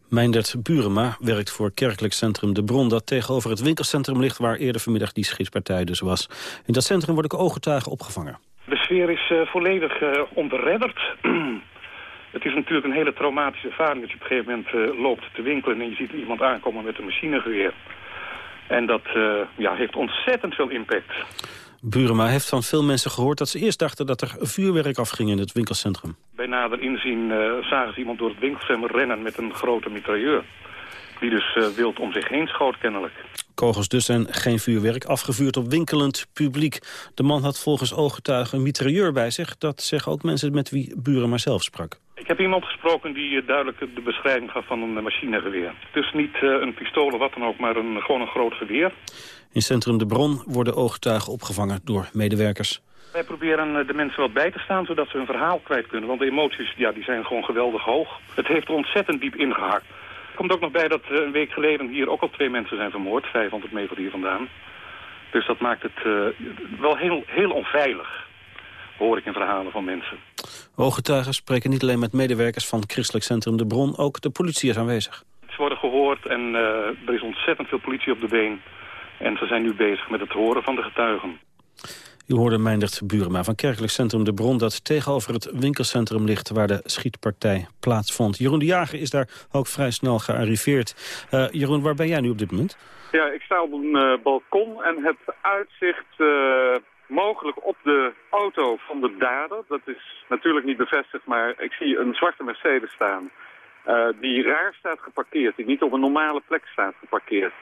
[SPEAKER 4] Meindert Burema werkt voor kerkelijk centrum De Bron... dat tegenover het winkelcentrum ligt waar eerder vanmiddag die schietpartij dus was. In dat centrum worden ook ooggetuigen opgevangen.
[SPEAKER 15] De sfeer is uh, volledig uh, ontredderd. het is natuurlijk een hele traumatische ervaring dat je op een gegeven moment uh, loopt te winkelen... en je ziet iemand aankomen met een machinegeweer. En dat ja, heeft ontzettend veel impact.
[SPEAKER 4] Burema heeft van veel mensen gehoord dat ze eerst dachten dat er vuurwerk afging in het winkelcentrum.
[SPEAKER 15] Bij nader inzien uh, zagen ze iemand door het winkelcentrum rennen met een grote mitrailleur. Die dus uh, wild om zich heen schoot kennelijk.
[SPEAKER 4] Kogels dus en geen vuurwerk, afgevuurd op winkelend publiek. De man had volgens ooggetuigen een mitrailleur bij zich. Dat zeggen ook mensen met wie Burema zelf sprak.
[SPEAKER 15] Ik heb iemand gesproken die uh, duidelijk de beschrijving gaf van een machinegeweer. Het is niet een pistool of wat dan ook, maar een, gewoon een groot geweer.
[SPEAKER 4] In Centrum De Bron worden ooggetuigen opgevangen door medewerkers.
[SPEAKER 15] Wij proberen de mensen wat bij te staan, zodat ze hun verhaal kwijt kunnen. Want de emoties ja, die zijn gewoon geweldig hoog. Het heeft ontzettend diep ingehakt. Er komt ook nog bij dat een week geleden hier ook al twee mensen zijn vermoord. 500 meter hier vandaan. Dus dat maakt het uh, wel heel, heel onveilig, hoor ik in verhalen van mensen.
[SPEAKER 4] Ooggetuigen spreken niet alleen met medewerkers van Christelijk Centrum De Bron. Ook de politie is aanwezig.
[SPEAKER 15] Ze worden gehoord en uh, er is ontzettend veel politie op de been. En ze zijn nu bezig met het horen van de getuigen.
[SPEAKER 4] U hoorde Meindert Burema van Kerkelijk Centrum De Bron... dat tegenover het winkelcentrum ligt waar de schietpartij plaatsvond. Jeroen de Jager is daar ook vrij snel gearriveerd. Uh, Jeroen, waar ben jij nu op dit moment?
[SPEAKER 7] Ja, ik sta op een uh, balkon en heb uitzicht uh, mogelijk op de auto van de dader. Dat is natuurlijk niet bevestigd, maar ik zie een zwarte Mercedes staan... die raar staat geparkeerd, die niet op een normale plek staat geparkeerd.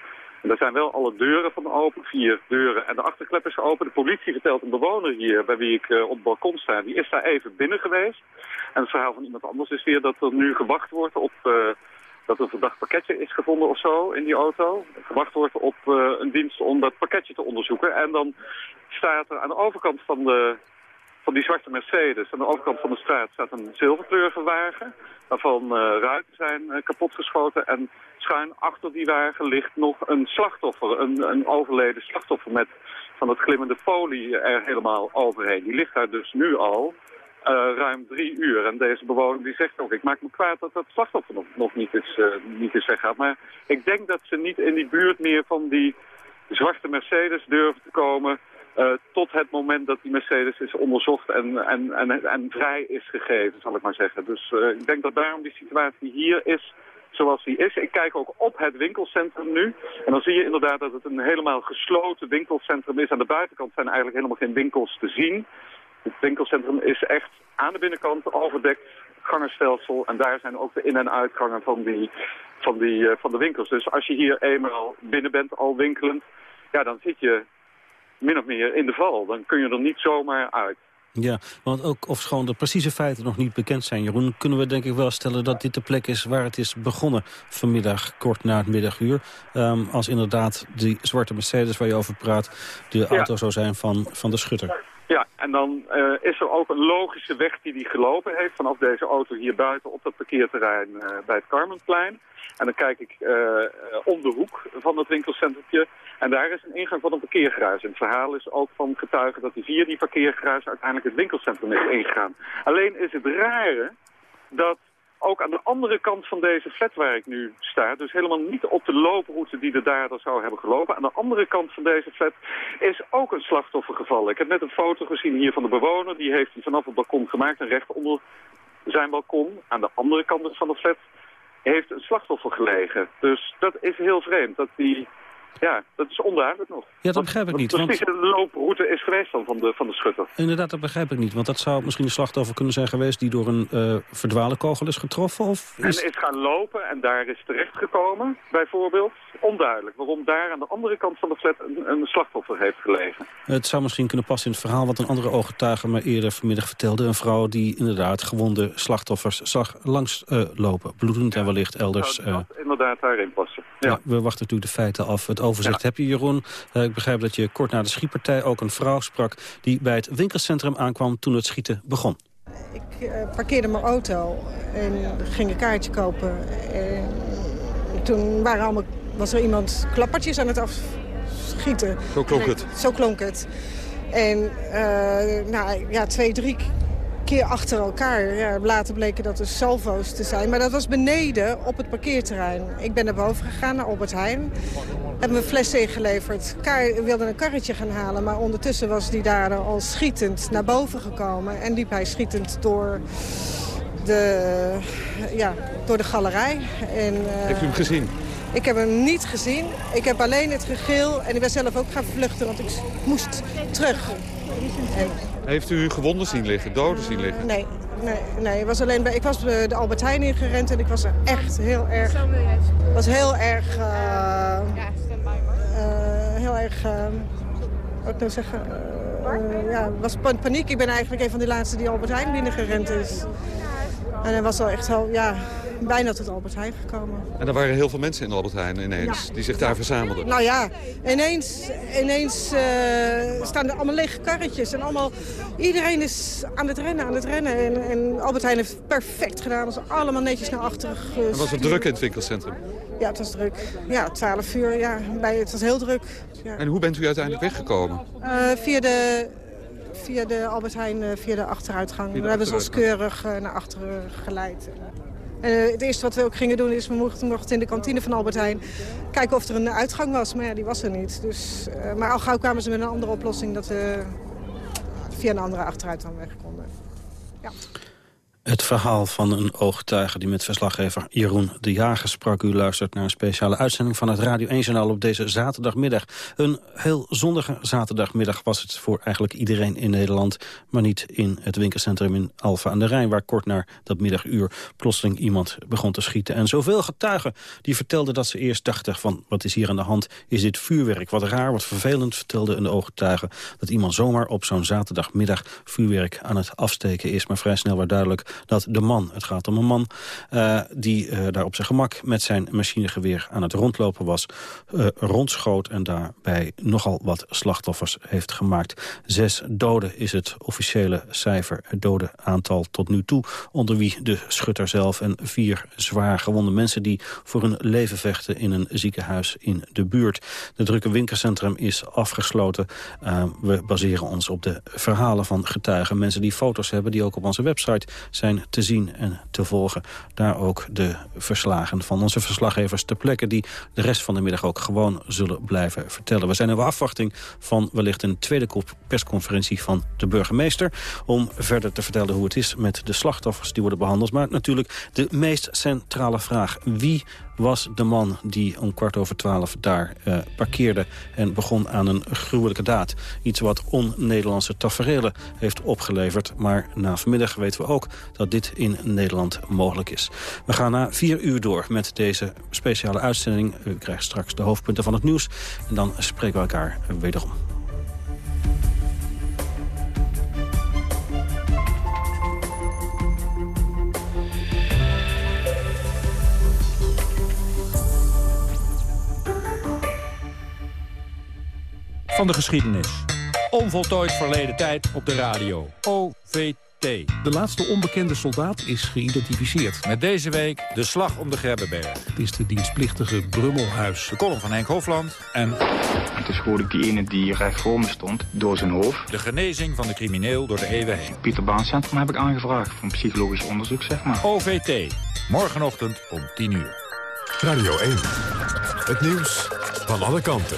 [SPEAKER 7] En er zijn wel alle deuren van open, vier deuren. En de achterklep is open. De politie vertelt een bewoner hier, bij wie ik uh, op het balkon sta, die is daar even binnen geweest. En het verhaal van iemand anders is weer dat er nu gewacht wordt op... Uh, dat een verdacht pakketje is gevonden of zo in die auto. Gewacht wordt op uh, een dienst om dat pakketje te onderzoeken. En dan staat er aan de overkant van de van die zwarte Mercedes. Aan de overkant van de straat staat een zilverkleurige wagen. Waarvan uh, ruiten zijn uh, kapotgeschoten. En schuin achter die wagen ligt nog een slachtoffer. Een, een overleden slachtoffer met van het glimmende folie er helemaal overheen. Die ligt daar dus nu al ruim drie uur. En deze bewoner die zegt ook, ik maak me kwaad dat dat slachtoffer nog, nog niet, is, niet is weggehaald. Maar ik denk dat ze niet in die buurt meer van die zwarte Mercedes durven te komen... Uh, tot het moment dat die Mercedes is onderzocht en, en, en, en vrij is gegeven, zal ik maar zeggen. Dus ik denk dat daarom die situatie hier is zoals die is. Ik kijk ook op het winkelcentrum nu. En dan zie je inderdaad dat het een helemaal gesloten winkelcentrum is. Aan de buitenkant zijn eigenlijk helemaal geen winkels te zien. Het winkelcentrum is echt aan de binnenkant overdekt gangenstelsel. En daar zijn ook de in- en uitgangen van, die, van, die, uh, van de winkels. Dus als je hier eenmaal binnen bent, al winkelend, ja, dan zit je min of meer in de val. Dan kun je er niet zomaar uit.
[SPEAKER 4] Ja, want ook of gewoon de precieze feiten nog niet bekend zijn, Jeroen... kunnen we denk ik wel stellen dat dit de plek is waar het is begonnen vanmiddag, kort na het middaguur. Um, als inderdaad die zwarte Mercedes waar je over praat, de ja. auto zou zijn van, van de schutter.
[SPEAKER 7] Ja, en dan uh, is er ook een logische weg die hij gelopen heeft... vanaf deze auto hier buiten op dat parkeerterrein uh, bij het Carmenplein. En dan kijk ik uh, om de hoek van het winkelcentrumtje... En daar is een ingang van een parkeergruis. En het verhaal is ook van getuigen dat hij via die parkeergruis uiteindelijk het winkelcentrum is ingegaan. Alleen is het rare dat ook aan de andere kant van deze flat waar ik nu sta, dus helemaal niet op de looproute die de dader zou hebben gelopen, aan de andere kant van deze flat is ook een slachtoffer gevallen. Ik heb net een foto gezien hier van de bewoner, die heeft vanaf het balkon gemaakt en recht onder zijn balkon, aan de andere kant van de flat, heeft een slachtoffer gelegen. Dus dat is heel vreemd, dat die Ja, dat is onduidelijk nog.
[SPEAKER 4] Ja, dat begrijp ik niet. Want...
[SPEAKER 7] precies de looproute is geweest dan van de, van de schutter.
[SPEAKER 4] Inderdaad, dat begrijp ik niet. Want dat zou misschien een slachtoffer kunnen zijn geweest... die door een uh, verdwalen kogel is getroffen? Of is...
[SPEAKER 7] En is gaan lopen en daar is terechtgekomen, bijvoorbeeld. Onduidelijk waarom daar aan de andere kant van de flat een, een, slachtoffer heeft gelegen.
[SPEAKER 4] Het zou misschien kunnen passen in het verhaal... wat een andere ooggetuige me eerder vanmiddag vertelde. Een vrouw die inderdaad gewonde slachtoffers zag langs uh, lopen. Bloedend en wellicht elders.
[SPEAKER 7] Uh... inderdaad daarin passen.
[SPEAKER 4] Ja. ja. we wachten natuurlijk de feiten af. Het overzicht ja. heb je, Jeroen. Uh, ik begrijp dat je kort na de schietpartij ook een vrouw sprak... die bij het winkelcentrum aankwam toen het schieten begon.
[SPEAKER 16] Ik uh, parkeerde mijn auto en ging een kaartje kopen. En toen waren allemaal, was er iemand klappertjes aan het afschieten.
[SPEAKER 17] Zo klonk het?
[SPEAKER 16] Zo klonk het. En uh, nou, ja, twee, drie keer achter elkaar. Ja, later bleken dat dus salvo's te zijn. Maar dat was beneden op het parkeerterrein. Ik ben naar boven gegaan, naar Albert Heijn. Heb mijn flessen ingeleverd. Kar wilde een karretje gaan halen. Maar ondertussen was die daar al schietend naar boven gekomen. En liep hij schietend door de, ja, door de galerij. En, uh,
[SPEAKER 17] Heeft u hem gezien?
[SPEAKER 16] Ik heb hem niet gezien. Ik heb alleen het gegil. En ik ben zelf ook gaan vluchten, want ik moest terug.
[SPEAKER 17] Heeft u gewonden zien liggen, doden zien liggen?
[SPEAKER 16] Nee, nee, nee. Ik was, alleen bij, ik was bij de Albert Heijn ingerend en ik was er echt heel erg... was heel erg... Uh, uh, heel erg... Uh, wat ik nou zeggen? Uh, ja, was paniek. Ik ben eigenlijk een van de laatste die Albert Heijn binnengerend is. En hij was al echt wel, ja, bijna tot Albert Heijn gekomen.
[SPEAKER 17] En er waren heel veel mensen in Albert Heijn ineens, ja. die zich daar verzamelden.
[SPEAKER 16] Nou ja, ineens, ineens uh, staan er allemaal lege karretjes. En allemaal, iedereen is aan het rennen, aan het rennen. En, en Albert Heijn heeft het perfect gedaan. Ze allemaal netjes naar achteren gestuurd.
[SPEAKER 17] En was het druk in het winkelcentrum?
[SPEAKER 16] Ja, het was druk. Ja, 12 uur, ja, bij, het was heel druk. Ja.
[SPEAKER 17] En hoe bent u uiteindelijk weggekomen?
[SPEAKER 16] Uh, via de via de Albert Heijn, via de achteruitgang. We hebben ze ons keurig naar achteren geleid. En uh, het eerste wat we ook gingen doen is, we mochten nog in de kantine van Albert Heijn kijken of er een uitgang was. Maar ja, die was er niet. Dus, uh, maar al gauw kwamen ze met een andere oplossing dat we via een andere achteruitgang weg konden. Ja.
[SPEAKER 4] Het verhaal van een ooggetuige die met verslaggever Jeroen de Jager sprak. U luistert naar een speciale uitzending van het Radio 1-journaal op deze zaterdagmiddag. Een heel zondige zaterdagmiddag was het voor eigenlijk iedereen in Nederland. Maar niet in het winkelcentrum in Alfa aan de Rijn... waar kort na dat middaguur plotseling iemand begon te schieten. En zoveel getuigen die vertelden dat ze eerst dachten van... wat is hier aan de hand? Is dit vuurwerk? Wat raar, wat vervelend, vertelde een ooggetuige... dat iemand zomaar op zo'n zaterdagmiddag vuurwerk aan het afsteken is. Maar vrij snel werd duidelijk dat de man, het gaat om een man... Uh, die uh, daar op zijn gemak met zijn machinegeweer aan het rondlopen was... Uh, rondschoot en daarbij nogal wat slachtoffers heeft gemaakt. Zes doden is het officiële cijfer, het aantal tot nu toe... onder wie de schutter zelf en vier zwaar gewonde mensen... die voor hun leven vechten in een ziekenhuis in de buurt. De drukke winkelcentrum is afgesloten. we baseren ons op de verhalen van getuigen. Mensen die foto's hebben, die ook op onze website zijn te zien en te volgen. Daar ook de verslagen van onze verslaggevers ter plekke... die de rest van de middag ook gewoon zullen blijven vertellen. We zijn in afwachting van wellicht een tweede persconferentie van de burgemeester... om verder te vertellen hoe het is met de slachtoffers die worden behandeld. Maar natuurlijk de meest centrale vraag. Wie was de man die om kwart over twaalf daar uh, parkeerde... en begon aan een gruwelijke daad. Iets wat on-Nederlandse taferelen heeft opgeleverd. Maar na vanmiddag weten we ook dat dit in Nederland mogelijk is. We gaan na vier uur door met deze speciale uitzending. U krijgt straks de hoofdpunten van het nieuws. En dan spreken we elkaar wederom.
[SPEAKER 18] van de geschiedenis. Onvoltooid verleden tijd op de radio. OVT.
[SPEAKER 19] De laatste onbekende soldaat is geïdentificeerd.
[SPEAKER 18] Met deze week de slag om de Grebbeberg.
[SPEAKER 19] Het is de dienstplichtige Brummelhuis.
[SPEAKER 18] De column van Henk Hofland en...
[SPEAKER 20] Het is gewoon die ene die recht voor me stond, door zijn hoofd.
[SPEAKER 18] De genezing van de crimineel door de eeuwen heen.
[SPEAKER 20] Pieter Baan Centrum heb ik aangevraagd voor een psychologisch onderzoek, zeg maar.
[SPEAKER 18] OVT. Morgenochtend om 10 uur.
[SPEAKER 1] Radio 1. Het nieuws van alle kanten.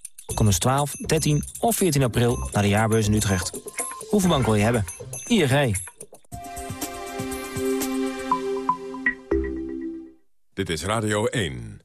[SPEAKER 21] Kom dus 12, 13 of 14 april naar de jaarbeurs in Utrecht. Hoeveel bank wil je hebben? ING.
[SPEAKER 1] Dit is Radio 1.